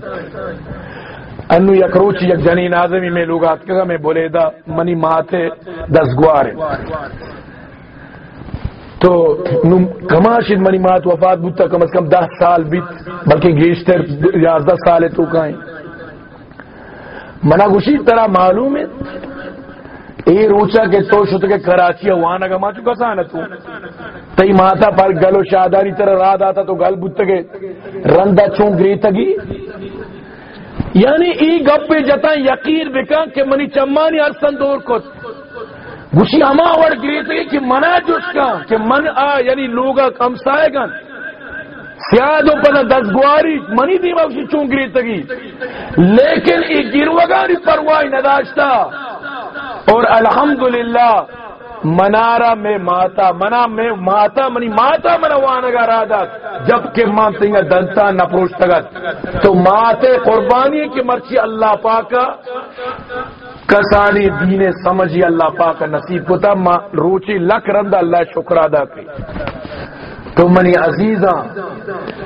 انو یک روچی یک جنین آزمی میں لوگ آت کگا میں بولے دا منی ماتے دستگوارے۔ تو کماشید منی مات وفات بودتا کم از کم دہ سال بیت، بلکہ گیشتر یازدہ سال تو کائیں۔ منا گوشی طرح معلوم ہے۔ اے روچا کے تو شد کے کراچی وانا گما چکا سا نا تو؟ تی ماتا پر گلو شادانی طرح راد آتا تو گل بودتا کے چون گری تگی یعنی ای گپ پہ جتا یقین بکا کہ منی چمانی ارسن دور کت۔ گوشی ہما وڑ گری تگی کہ منا جس کا، کہ من آ یعنی لوگا کم سائے گن۔ سیادو پتا دستگواری، منی دیما اسی چون گری تگی لیکن ای گروگانی پروائی نداشتا۔ اور الحمدللہ منارا میں ماتا منا میں ماتا منی، ماتا منا وانگا رادت جبکہ ماں تنگا دنتا نپروش تگت تو ماتے قربانی کی مرچی اللہ پاکا، کسانی دین سمجھی اللہ پاکا نصیب کو تا روچی لک رند اللہ شکر ادا کی۔ تو منی عزیزاں،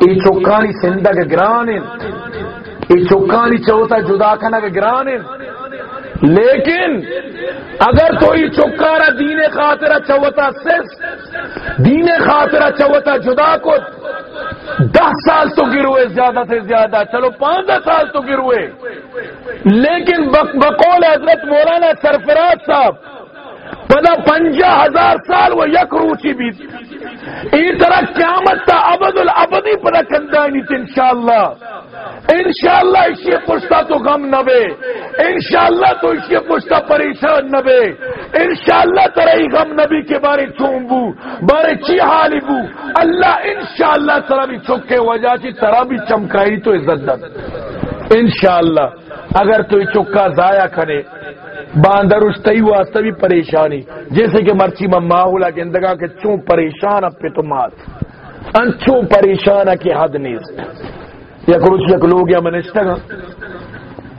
ای چوکانی سندہ کے گرانن ای چوکانی چوتا جدا کنا کے گرانن لیکن اگر کوئی چکارا دین خاطرہ چوتا سس دین خاطرہ چوتا جدا کو دس سال تو گروئے زیادہ سے زیادہ، چلو پانچ سال تو گروئے لیکن بقول حضرت مولانا سرفراز صاحب پدا پنجا ہزار سال وہ یک روچی بھی اس طرح قیامت تا ابد الابدی پدا کندانی تھی انشاءاللہ. انشاءاللہ اسی پشتا تو غم نبے انشاءاللہ تو اس اسی پشتا پریشان نبے انشاءاللہ ترائی غم نبی کے بارے چون بو، بارے چی حالی بو. اللہ انشاءاللہ ترا بھی چکے وجہ چی ترا بھی چمکائی تو عزت دن انشاءاللہ، اگر تو چکا ضائع کھنے باندر اشتئی واسطہ بھی پریشانی۔ جیسے کہ مرچی میں ماحولا کے اندگا کے چون پریشان اب پہ تو مات۔ انچوں پریشان کی حد نیز یا کروچ یک لوگ یا منشتگا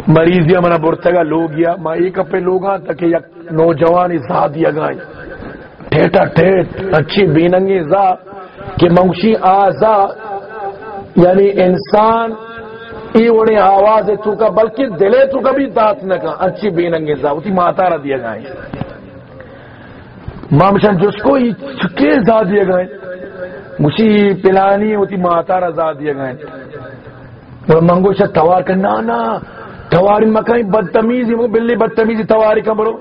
مریض یا منا برتگا لوگ یا ما ایک اپنے لوگاں تک یک نوجوانی زاد یا گائیں۔ ٹھیٹا ٹھیٹ، اچھی بیننگی زا کہ منشی آزا یعنی انسان ای وڑی آواز تو کا، بلکہ دلے تو کا بھی دات نہ کہا اچھی بیننگی زا اسی ماتا رہ دیا گائیں مامشان جس کو ای چکے زا دیا گائیں مجھے پلانی ہوتی ماتا رہ زا دیا گائیں منگو شاید توار کرنا نا تواری مکائی بدتمیزی، مو بلی بدتمیزی تواری کا برو۔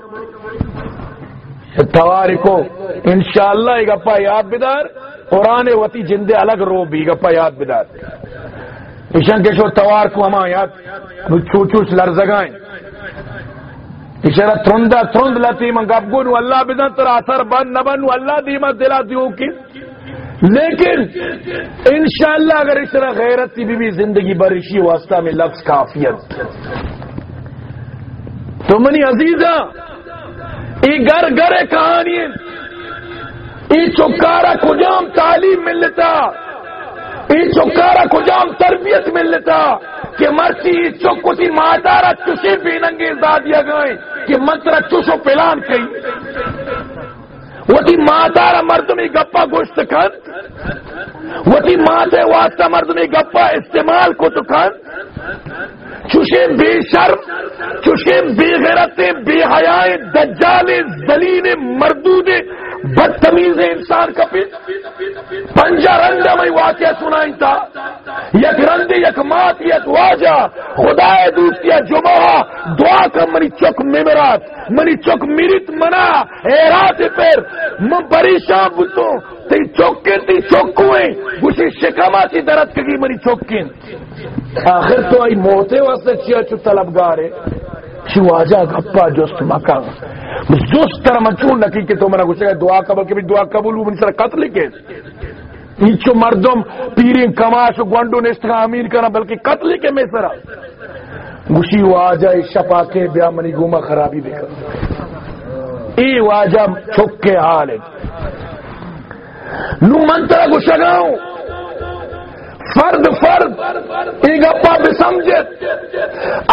تواری کو انشاءاللہ ایک اپا یاد بدار۔ قرآن وتی جندے الگ رو بھی ایک اپا یاد بدار۔ اشان کے شو توار کو ہما یاد نو چوچوش لرزگائیں۔ اشارہ ترندہ ترند لتی من گبگو نو اللہ بدن تر اثر بند نبن نو اللہ دیما دلا دیو کی۔ لیکن انشاءاللہ اگر اس طرح غیرت کی بھی زندگی برشی واسطہ میں لفظ کافیت۔ تو منی عزیزہ، ای گر گر کہانی، ای چکارا کجام تعلیم ملتا، ای چکارا کجام تربیت لیتا کہ مرچی ای چکتی مادارا چوشی بیننگی دادیا گئے کہ منترا چوشو پلان کئی۔ وتی ماتارا مردمی گپا گوشت کن وتی ماتے واسطہ مردمی گپا استعمال کو تو کن چوشے بے شرم چوشے بے غیرت بے حیائے دجال زلیل مردود بدتمیز انسان کا پنجا رنجا میں واقعہ سنائیں تھا۔ یک رندی یک مات، یک واجہ۔ خدا دوستیا جمعہ، دعا کا منی چک ممرات منی چک میرت منا حیرات پر من پریشان بلتوں تی چوکیں تی چوکویں گوشی شکما تی درد کگی منی چوکیں۔ آخر تو آئی موتے واسطے چیا چو طلبگارے چو آجا گپا جست مکان۔ جست طرح منچون نکی کہ تو منا گوشے دعا قبل کے بھی دعا قبول ہوں، منی سر قتل کے نیچو مردم پیرین کماش و گوانڈو نشتگا امیر کرنا بلکہ قتل کے میں سرا۔ گوشی و شپا کے بیا منی گوما خرابی بے ای واجہ چھک کے حال ہے۔ نو منترہ گوشگاؤں فرد فرد، ای گپا بھی سمجھت۔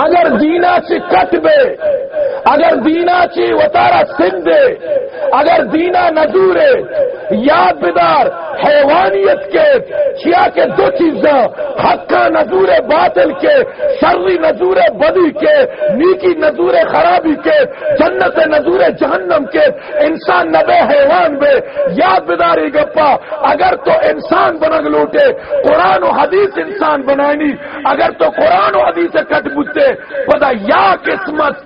اگر دینا چی کٹ بے، اگر دینا چی وطارہ سن دے، اگر دینا نزورے یاد بدار حیوانیت کے، چیا کے دو چیزاں حق کا نزور باطل کے، شرری نزور بدی کے، نیکی نزور خرابی کے، جنت نزور جہنم کے، انسان نبے حیوان بے۔ یاد بداری گپا، اگر تو انسان بنگ لوٹے، قرآن و حدیث انسان بنائنی اگر تو قرآن و حدیث کٹ بجتے پتا یا قسمت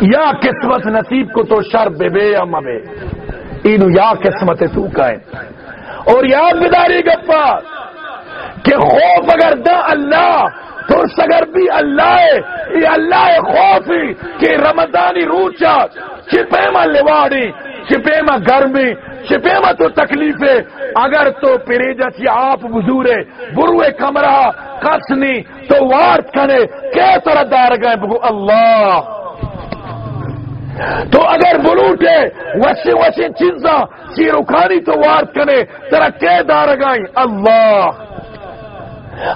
یا قسمت نصیب کو تو شر بے بے یا مبے اینو یا قسمت تو کائن۔ اور یاد بداری گپا، کہ خوف اگر دا اللہ تو اگر بھی اللہ ہے یہ اللہ خوف ہی کہ رمضانی روچا چپے میں لواڑی، چپے میں گرمی چپے میں تو اگر تو پریجا چی آپ بزورے بروے کمرہ کسنی تو وارت کنے کی طرح دار گئے بگو اللہ۔ تو اگر بلوٹے وشی وشی چیزاں، چیرو کھانی تو وارت کنے ترا کے دار گائیں اللہ۔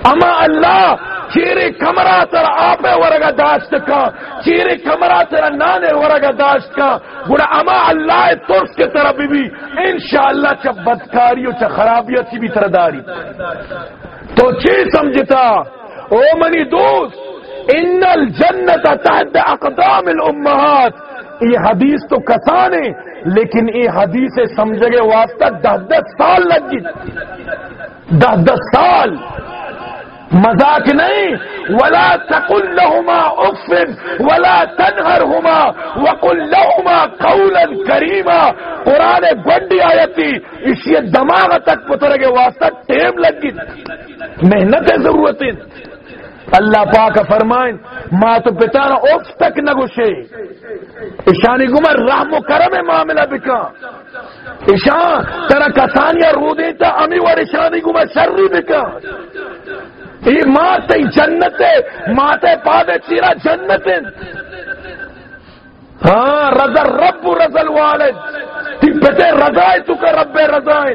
اما اللہ چیری کمرہ تر آپ ورگا داشت کا، چیری کمرہ تر نانے ورگا داشت کا۔ گوڑا اما اللہ ترس کے طرح بھی بھی انشاءاللہ چا بدکاریو چا خرابیو چی بھی ترداری تو چی سمجھتا؟ او منی دوست ان الجنت تحت اقدام الامہات۔ یہ حدیث تو کسانے لیکن یہ حدیث سمجھے گے واسطہ دس دس سال لگ گئی دس دس سال۔ مذاق نہیں۔ ولا تقل لهما اف ولا تنهرهما وقل لهما قولا کریما قرآن گنڈی آیتی اسی دماغ تک پتر کے واسطہ ٹیم لگ گئی محنت ضرورت اللہ پاک فرمائیں، ماں تو پتا نا اف تک نہ گشے ایشانی گمر رحم و کرم معاملہ بکا۔ ایشان ترا کسانیاں رو دیتا امی ور ایشانی گمر شر بکا۔ ای مات جنت مات پاد چیرا جنت ہاں رضا رب رضل والد تی پتے رضائے، تو کا رب رضائے۔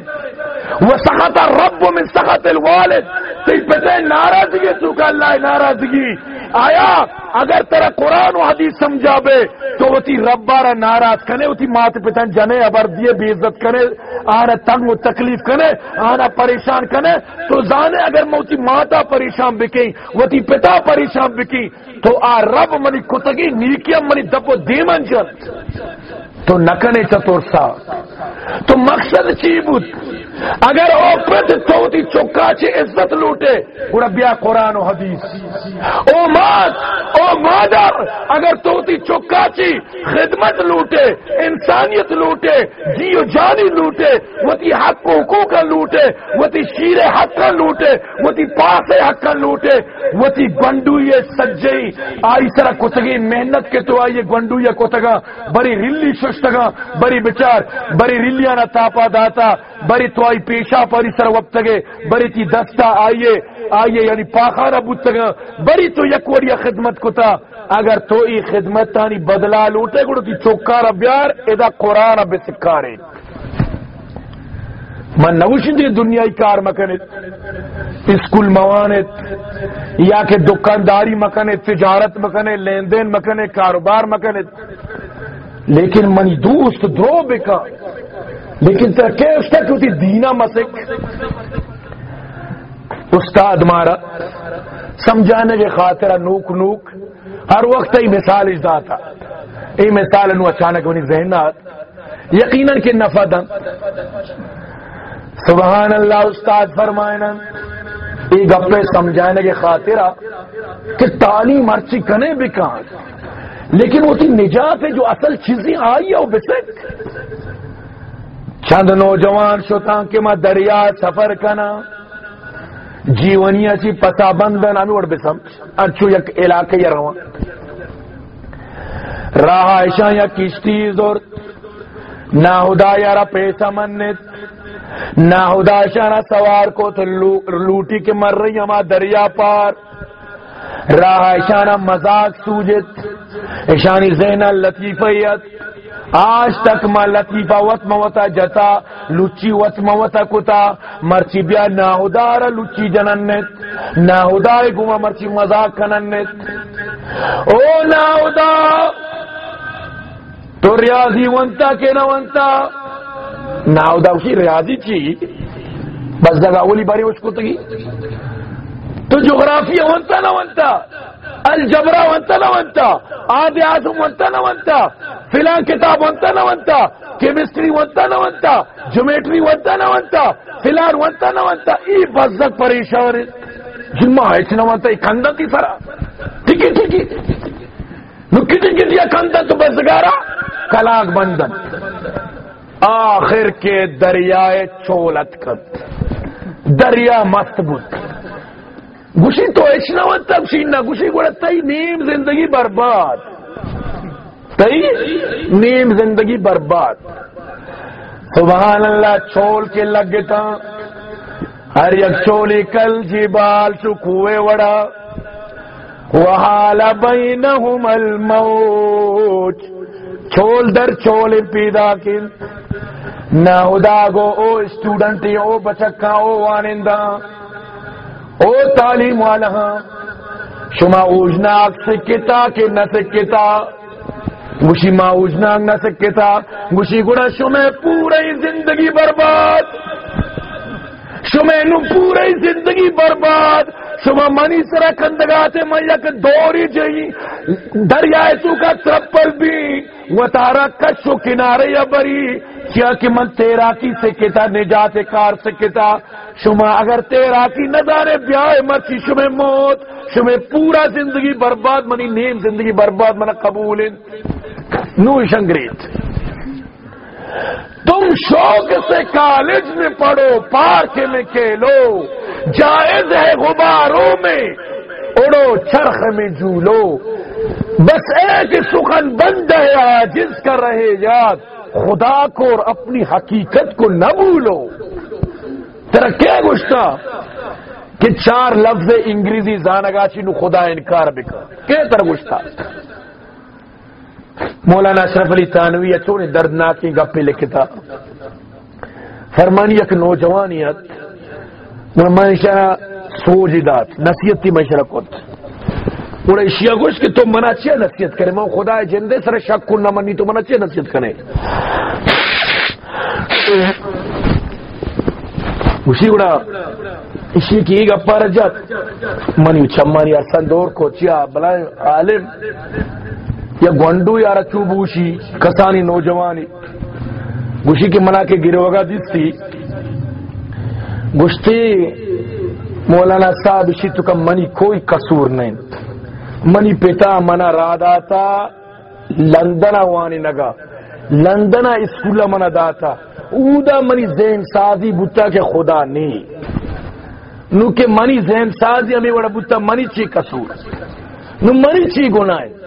وہ سخت رب من سخت الوالد۔ تی پتے ناراضگی، تو کا اللہ ناراضگی۔ آیا، اگر تیرا قرآن و حدیث سمجھا بے تو وہ تی رب بارا ناراض کنے، وہ تی مات پتن جنے ابر دیے بے عزت کنے آنا تنگ و تکلیف کنے آنا پریشان کنے۔ تو زانے اگر موتی ماتا پریشان بکی، وہ تی پتا پریشان بکی تو آ رب منی کتگی نیکیم منی دپو دیمن تو نکنے چطور سا؟ تو مقصد چی بود؟ اگر او پت توتی چکا چی عزت لوٹے، گوڑا بیا قرآن و حدیث۔ او مات، او مادر، اگر توتی چکا چی خدمت لوٹے، انسانیت لوٹے جی و جانی لوٹے وہ تی حق و حقوق لوٹے وہ تی شیر حق لوٹے وہ تی پاس حق لوٹے وہ تی گنڈو یہ سجئی۔ آئی سرا کتگی محنت کے تو آئیے گنڈو یہ کتگا بری ریلی ششتگا بری بچار بری ریلیاں نہ تاپا داتا بری تو آئی پیشا پری سر وقتگے بری تی دستا آئیے آئیے یعنی پاخانہ بوتگا بری تو یکوریا خدمت کتا اگر تو ای خدمت تانی بدلا لوٹے گڑو تی چوکارا بیار ادا قرآن بے سکارے من نوشن دی دنیای کار مکنت اسکول موانت یا کہ دکانداری مکنت تجارت مکنت لین دین مکنت کاروبار مکنت لیکن منی دوست درو بکا. لیکن تر اس تک ہوتی دینا مسک. استاد مارا، سمجھانے کے خاطر نوک نوک، ہر وقت ای مثال اجدا تھا ای مثال انو اچانک منی ذہنات یقیناً کہ نفع دن سبحان اللہ، استاد فرمائنا. ای گپے سمجھانے کے خاطر کہ تعلیم ارچی کنے بکان لیکن وہ تھی نجات ہے جو اصل چیزیں آئی ہے وہ بسک۔ چند نوجوان شوتاں کہ میں دریا سفر کنا۔ جیونیا چی پتا بندن امی وڑ بسم۔ اچھو یک علاقے یا روان۔ راہ عائشہ یا کشتی زور۔ ناہدا یارا پیسہ منت۔ ناہدا شانا سوار کو لوٹی کے مر رہی ہما دریا پار۔ راہ عائشہ مزاق سوجت۔ اشانی ذہن لطیفیت آج تک ما لطیفہ وط موتا جتا، لچی وط موتا کتا۔ مرچی بیا ناہدار لچی جننت ناہدار گما مرچی مزاق کننت او ناہدا تو ریاضی ونتا کہ نہ ونتا؟ ناہدا اسی ریاضی چی؟ بس جگہ اولی باری اس کو تگی۔ تو جغرافیہ ونتا نہ ونتا؟ الجبرا ونتا نہ ونتا آدھ آزم ونتا نہ ونتا فلان کتاب ونتا نہ ونتا کیمسٹری ونتا نہ ونتا جومیٹری ونتا نہ ونتا فلان ونتا نہ ونتا ای بزک پریشان جنما ہے چنہ ونتا ای کندہ تی سرا۔ ٹھیکی ٹھیکی نکی ٹھیکی دیا کندہ تو بزگارا کلاک بندن۔ آخر کے دریائے چولت کت، دریا مست بود گوشی تو ایشنا و تبشیننا گوشی گوڑا تئی نیم زندگی برباد۔ تئی نیم زندگی برباد۔ سبحان اللہ، چول کے لگتا ہر یک چولی کل جبال چکوے وڑا۔ وحال بینہم الموج چول در چول پیدا کن۔ نہ ادا گو، او اسٹوڈنٹ او بچکا او وانندہ او تعلیم والا ہاں، شما اوجنا سکتا کہ نہ سکتا گوشی ما اوجنا نہ سکتا گوشی گڑا شما پوری زندگی برباد۔ شما نو پوری زندگی برباد شما منی سرا کندگاتے میں یک دوری جئی دریائے تو کا ترپل بھی و تارا کشو کنارے یا بری کیا کہ من تیراکی سے کتا نجات کار سے کتا شما اگر تیراکی ندارے بیائے مرچی شما موت شما پورا زندگی برباد، منی نیم زندگی برباد منا قبول۔ نو شنگریت تم شوق سے کالج میں پڑھو، پارک میں کھیلو، جائز ہے غباروں میں، اڑو چرخ میں جھولو۔ بس ایک سخن بند ہے جس کا رہے یاد، خدا کو اور اپنی حقیقت کو نہ بھولو۔ تیرا کیا گشتا کہ چار لفظ انگریزی زانگاچی نو خدا انکار بکا۔ کہ طرح گوشتا مولانا اشرف علی تانوی اچھونے دردناکی گپی لکھتا فرمانی ایک نوجوانیت منشا سوجی دات نصیحت تی منشا کت اور اشیاء گوش کہ تو منا چیئے نصیحت کرے، میں خدا جندے سر شک کن نہ منی، تو منا چیئے نصیحت کرے۔ اسی گڑا، اسی کی گپا رجت منی چمانی اصلا دور کو چیا بلا عالم۔ یا گونڈو یا رچو بوشی، کسانی نوجوانی۔ گوشی کے منا کے گروگا دیتی گشتی مولانا صاحب اسی تو کا منی کوئی قصور نہیں۔ منی پتا منا راداتا لندن وانی نگا۔ لندن اسکول منا داتا۔ اودا منی ذہن سازی بوتا کے خدا نہیں نو کہ منی ذہن سازی ہمیں وڑا بوتا منی چی قصور۔ نو منی چی گناہ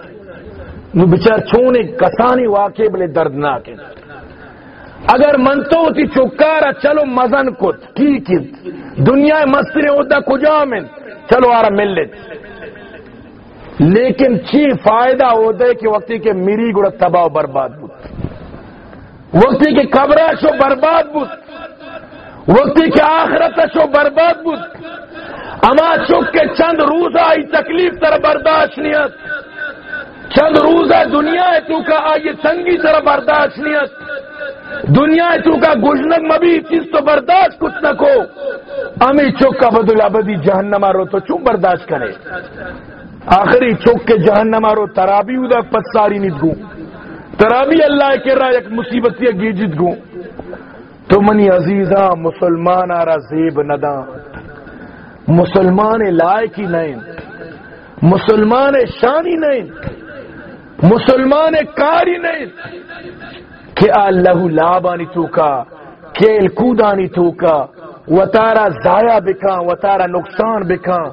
بچار چھونے کسانی واقع بلے دردناک ہیں۔ اگر منتو تی چکارا، چلو مزن کت کی کت دنیا مستری ہوتا کجا من چلو آرہ مل لیت لیکن چی فائدہ ہوتا ہے کہ وقتی کے میری گڑا تباہ و برباد بود۔ وقتی کے قبرہ شو برباد بود۔ وقتی کے آخرت شو برباد بود۔ اما چک کے چند روز آئی تکلیف تر برداشت نیت۔ چند روز دنیا ہے تو کا آئیے تنگی تر برداشت نیت دنیا تو کا گجنگ مبی، چیز تو برداشت کچھ نہ کو۔ امی چوک کا بدل ابدی جہنم رو تو چون برداشت کرے۔ آخری چوک کے جہنم رو ترابی ادا پتساری نیت گو۔ ترابی اللہ کے رہا ایک مصیبت گیجت گو۔ تو منی عزیزہ، مسلمان آرا زیب ندا۔ مسلمان لائق ہی نہیں۔ مسلمان شانی نہیں۔ مسلمان کاری نہیں. کہ اللہ لابانی توکا کھیل کودانی توکا و تارا ضائع بکا، و تارا نقصان بکا۔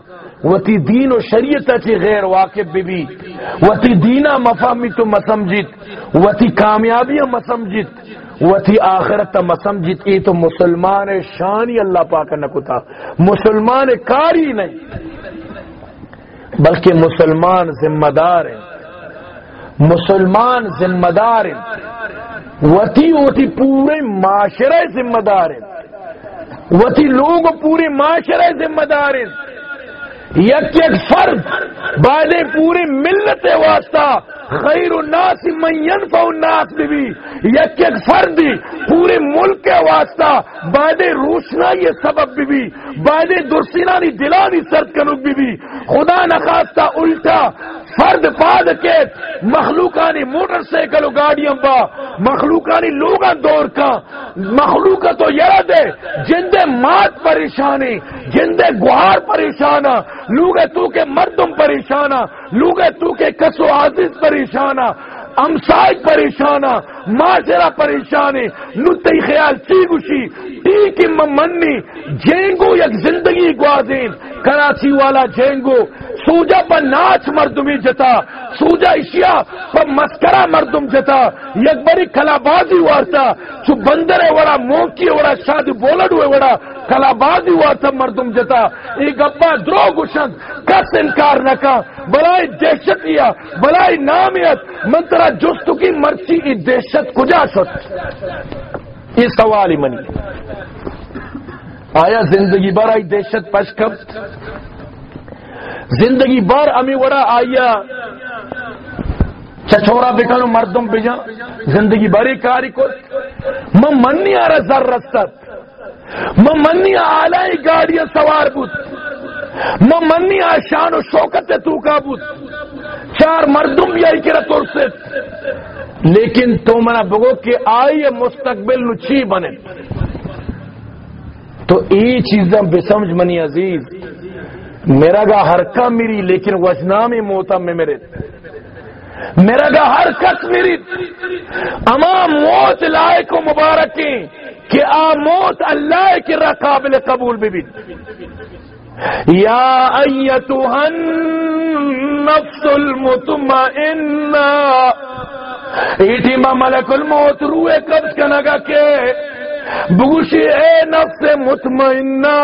و تی دین و شریعت چی غیر واقف بی بی و تی دینا مفاہمی تو مسمجت۔ و کامیابی مسمجت۔ و تی آخرت مسمجت۔ ای تو مسلمان شانی اللہ پاک نکتا مسلمان کاری نہیں۔ بلکہ مسلمان ذمہ دار ہیں۔ مسلمان ذمہ دار ہیں۔ وتی وتی پورے معاشرے ذمہ دار ہیں۔ وتی لوگ پورے معاشرے ذمہ دار ہیں۔ یک یک فرد بعد پورے ملت واسطہ خیر الناس من ينفع الناس بھی یک یک فرد پورے ملک کے واسطہ بعد روشنا یہ سبب بھی بعد درسینانی دلانی سرد کنک بھی بھی خدا نخواستہ الٹا فرد پاد کے مخلوقانی موٹر سائیکل گاڑیاں با. مخلوقانی لوگا دور کا. مخلوق تو یاد ہے جندے مات پریشانی جندے گوہار پریشانا لوگے تو کے مردم پریشانہ لوگے تو کے کسو عزیز پریشانہ امسائک پریشانا معاشرہ پریشانی نتی خیال چی گوشی، ٹھیک منی، جینگو یک زندگی گوازین، کراچی والا جینگو، سوجا پر ناچ مردمی جتا، سوجا اشیا پر مسکرہ مردم جتا، یک بری کلا بازی وارتا، چو بندر وڑا، موکی وڑا شادی بولڈ ہوئے وڑا کلا بازی وارتا مردم جتا۔ ای گبا درو گشن کس انکار نکا، بلائی دہشت یا، بلائی نامیت منترا جستو کی مرچی ای دہشت کجا شد یہ سوال ہی منی آیا زندگی بر آئی دہشت پشکب زندگی بار امی وڑا آیا چچورا بکھنو مردم بجا زندگی باری کاری کو من منی آرہ زر رستت من منی آلائی گاڑیاں سوار بود۔ من منی آشان و شوکت توکا بود۔ چار مردم بھی آئی کرا ترست لیکن تو منا بگو کہ آئی مستقبل نو چی بنے۔ تو ای چیزاں بے سمجھ منی عزیز۔ میرا گا حرکت میری، لیکن وجنا میں موتا میں میرے۔ میرا گا حرکت میری۔ اما موت لائے کو مبارکی کہ آ موت اللہ کے قابل قبول بھی بھی۔ یا ایتوہ النفس المطمئنہ ایٹی ما ملک الموت روئے قبض کنگا کے بگوشی اے نفس مطمئنہ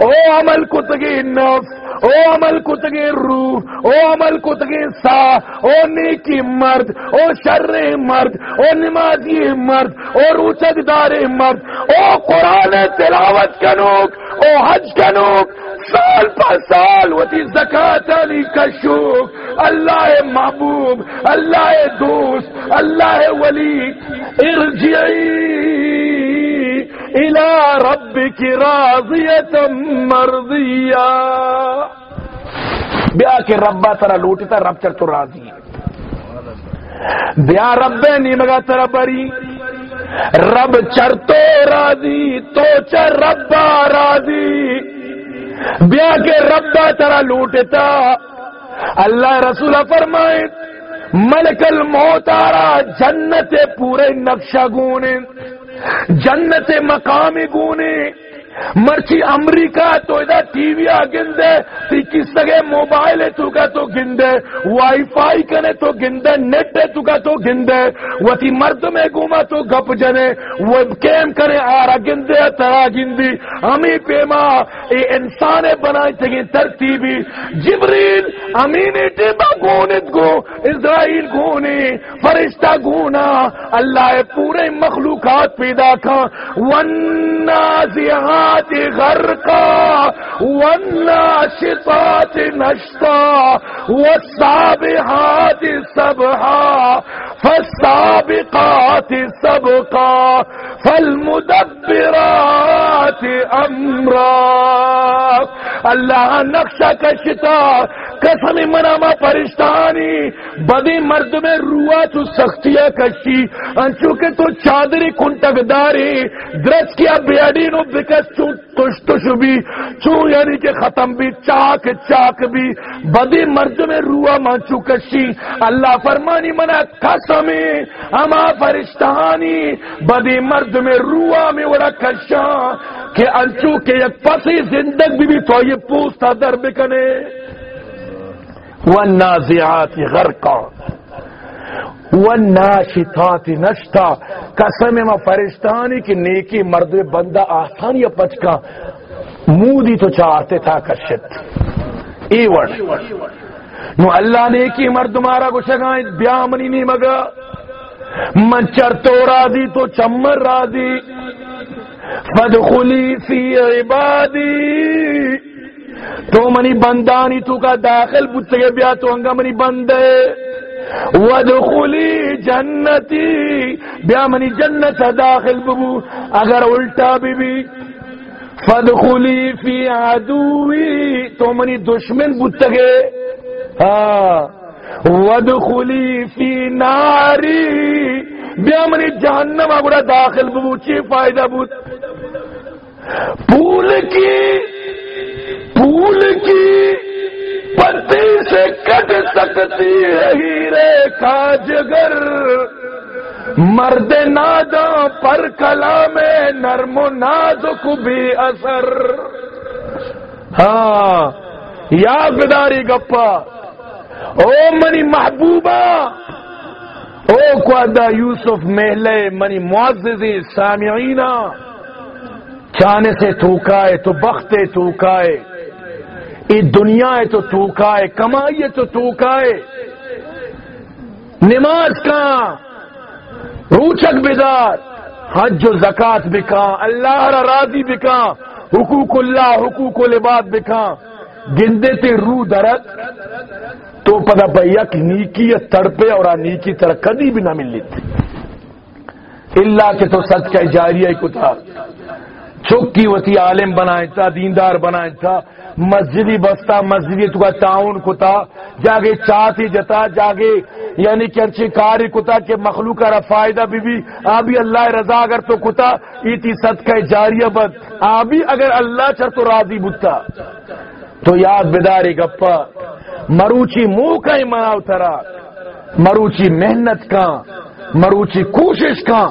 او عمل کتگی نفس. او عمل کتگی روح، او عمل کتگی سا او نیکی مرد، او شر مرد، او نمازی مرد، او روچک دار مرد، او قرآن تلاوت کنوک او حج کنوک سال پر سال وتی زکات علی کشوک اللہ محبوب، اللہ دوست، اللہ ولی ارجعی الى ربك راضية مرضية. بیا کے ربا ترا لوٹتا رب چر تو راضی بیا رب نیمگا ترا بری رب چر تو راضی، تو چر ربا راضی۔ بیا کے ربا ترا لوٹتا اللہ رسول فرمائے، ملک الموت آرا، جنت پورے نقشہ گونے۔ جنت مقام گونے مرچی امریکہ تو ادھا ٹی وی آ گندے تی کس سگے موبائل تو کا تو گندے، وائی فائی کنے تو گندے، نیٹ تو کا تو گندے وہ تی مرد میں گوما تو گپ جنے وہ کیم کرے آرا ترا ہمیں پیما انسان بنائے تگی ترتیبی۔ جبریل، امینی ٹیبا گونت گو، اسرائیل گونے فرشتہ گونا، اللہ پورے مخلوقات پیدا کھا۔ ونازیہاں غرقا والناشطات نشطا والسابحات سبحا فالسابقات سبقا فالمدبرات امرا اللہ نقشہ کشتا قسم مناما پرشتانی، بدی مرد میں روا تو سختیا کشی، انچو کے تو چادری کنٹک داری درس کیا بیاڈی نو بکس تش تش بھی چون یعنی کہ ختم بھی، چاک چاک بھی۔ بدی مرد میں روا مانچو کشی اللہ فرمانی منا قسم اما فرشتانی بدی مرد میں روا میں وڑا کشا کہ انچو کے یک پسی زندگ بھی بھی تو یہ پوستا در بکنے۔ والنازعات غرقا۔ والناشطات نشتا قسم ما فرشتانی کی نیکی مرد بندہ آسانی پچکا. مودی تو چاہتے تھا کشت. ای نو اللہ نیکی مرد مارا کو شگائیں بیامنی نہیں مگا. منچر تو راضی تو چمر راضی فدخلی فی عبادی. تو منی بندانی تو کا داخل بچے بیا تو انگا منی بند ودخلی جنتی بیا منی جنت داخل ببو. اگر الٹا بھی بھی فدخلی فی عدوی، تو منی دشمن بچے ہاں. ودخلی فی ناری بیا منی جہنم اگڑا داخل ببو. چی فائدہ بود؟ پول کی پھول کی پتی سے کٹ سکتی ہے ہیرے کا جگر مرد نادا پر کلا میں نرم و نازک بھی اثر۔ ہاں یا بداری گپا۔ او منی محبوبہ۔ او کو یوسف محلے، منی معززی سامعینہ۔ چانے سے تھوکائے تو بختے تھوکائے۔ یہ دنیا ہے تو توکا ہے کمائی ہے تو توکا ہے نماز کا روچک بیدار حج و زکات بکا اللہ را راضی بکا حقوق اللہ، حقوق العباد بکا گندے تے روح درد۔ تو پتا پہ یک نیکی تڑپے اور نیکی طرح کدی بھی نہ مل لیتی اللہ کے تو سچ کا جاریہ کتا۔ چوکی وتی عالم بنائے تھا دیندار بنائے تھا مسجدی بستا مسجدی تو کا تعاون کتا، جاگے چاہتی جتا، جاگے یعنی کہ اچھی کاری کتا کہ مخلوق کا فائدہ بھی بھی، آبی اللہ رضا اگر تو کتا، ایتی صدقہ جاریہ بد۔ آبی اگر اللہ چر تو راضی بتا تو یاد بیداری گپا، مروچی منہ کا ہی منا اترا مروچی محنت کا مروچی کوشش کا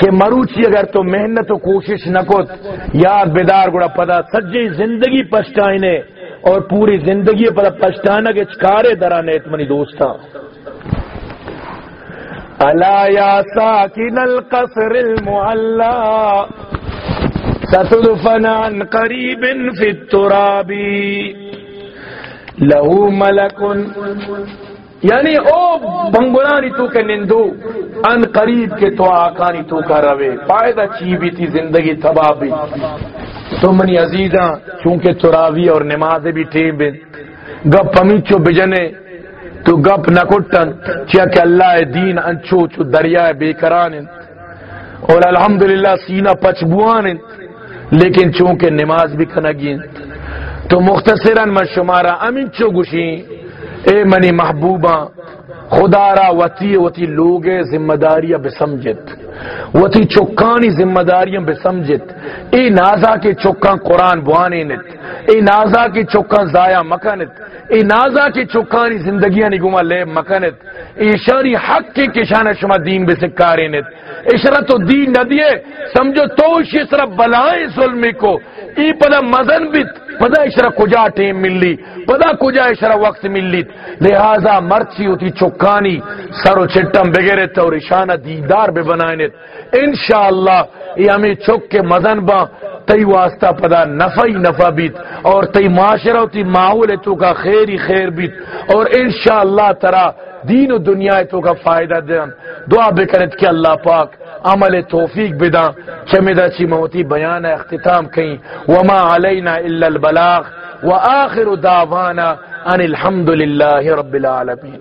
کہ مروچی اگر تو محنت و کوشش نہ کت یاد بیدار گڑا پدا، سجی زندگی پچھتائنے اور پوری زندگی پدا پچھتانا کے چکارے درانے اتمنی دوستا۔ الا یا ساکن القصر المعلا، ستدفن عن قریب فی التراب لہو ملکن یعنی او بنگلانی تو کے نندو، ان قریب کے تو آکانی تو کا روے۔ فائدہ چی بھی تھی زندگی تباہ بھی۔ تو منی عزیزاں، چونکہ تراوی اور نماز بھی ٹیم بھی گپ پمیچو بجنے، تو گپ نکٹن چیا کہ اللہ دین انچو چو دریائے بے کران اور الحمدللہ سینہ پچبوان لیکن چونکہ نماز بھی کھنگین تو مختصراً میں شمارا امین چو گشین اے منی محبوبہ، خدا را وتی وتی لوگ ذمہ داریاں بے سمجھت وتی چکانی ذمہ داریاں بے سمجھت اے نازا کے چکان قرآن بوانے نت، اے نازا کے چکان ضائع مکنت اے نازا کے چکانی زندگیاں نگما لے مکنت اے شاری حق کے کشان شما دین بے سکارے نت اشرا تو دین نہ دیے سمجھو تو شسر بلائیں ظلمی کو ای پدا مزن بیت، پدا اشرا کجا ٹیم ملی، پدا کجا اشرا وقت ملی۔ لہذا مرچی ہوتی چکانی، سر و چٹم بغیر تو اشانہ دیدار بے بنائنت۔ انشاءاللہ یہ ہمیں چک کے مزن با تی واسطہ پدا نفع ہی نفع بیت۔ اور تی معاشرہ ہوتی ماحول تو کا خیر ہی خیر بیت۔ اور انشاءاللہ ترا دین و دنیا تو کا فائدہ دیں دعا بکنت کہ اللہ پاک عمل توفیق بدا چمیدا چی موتی بیان اختتام کہیں وما علینا الا البلاغ. وآخر دعوانا ان الحمد للہ رب العالمین.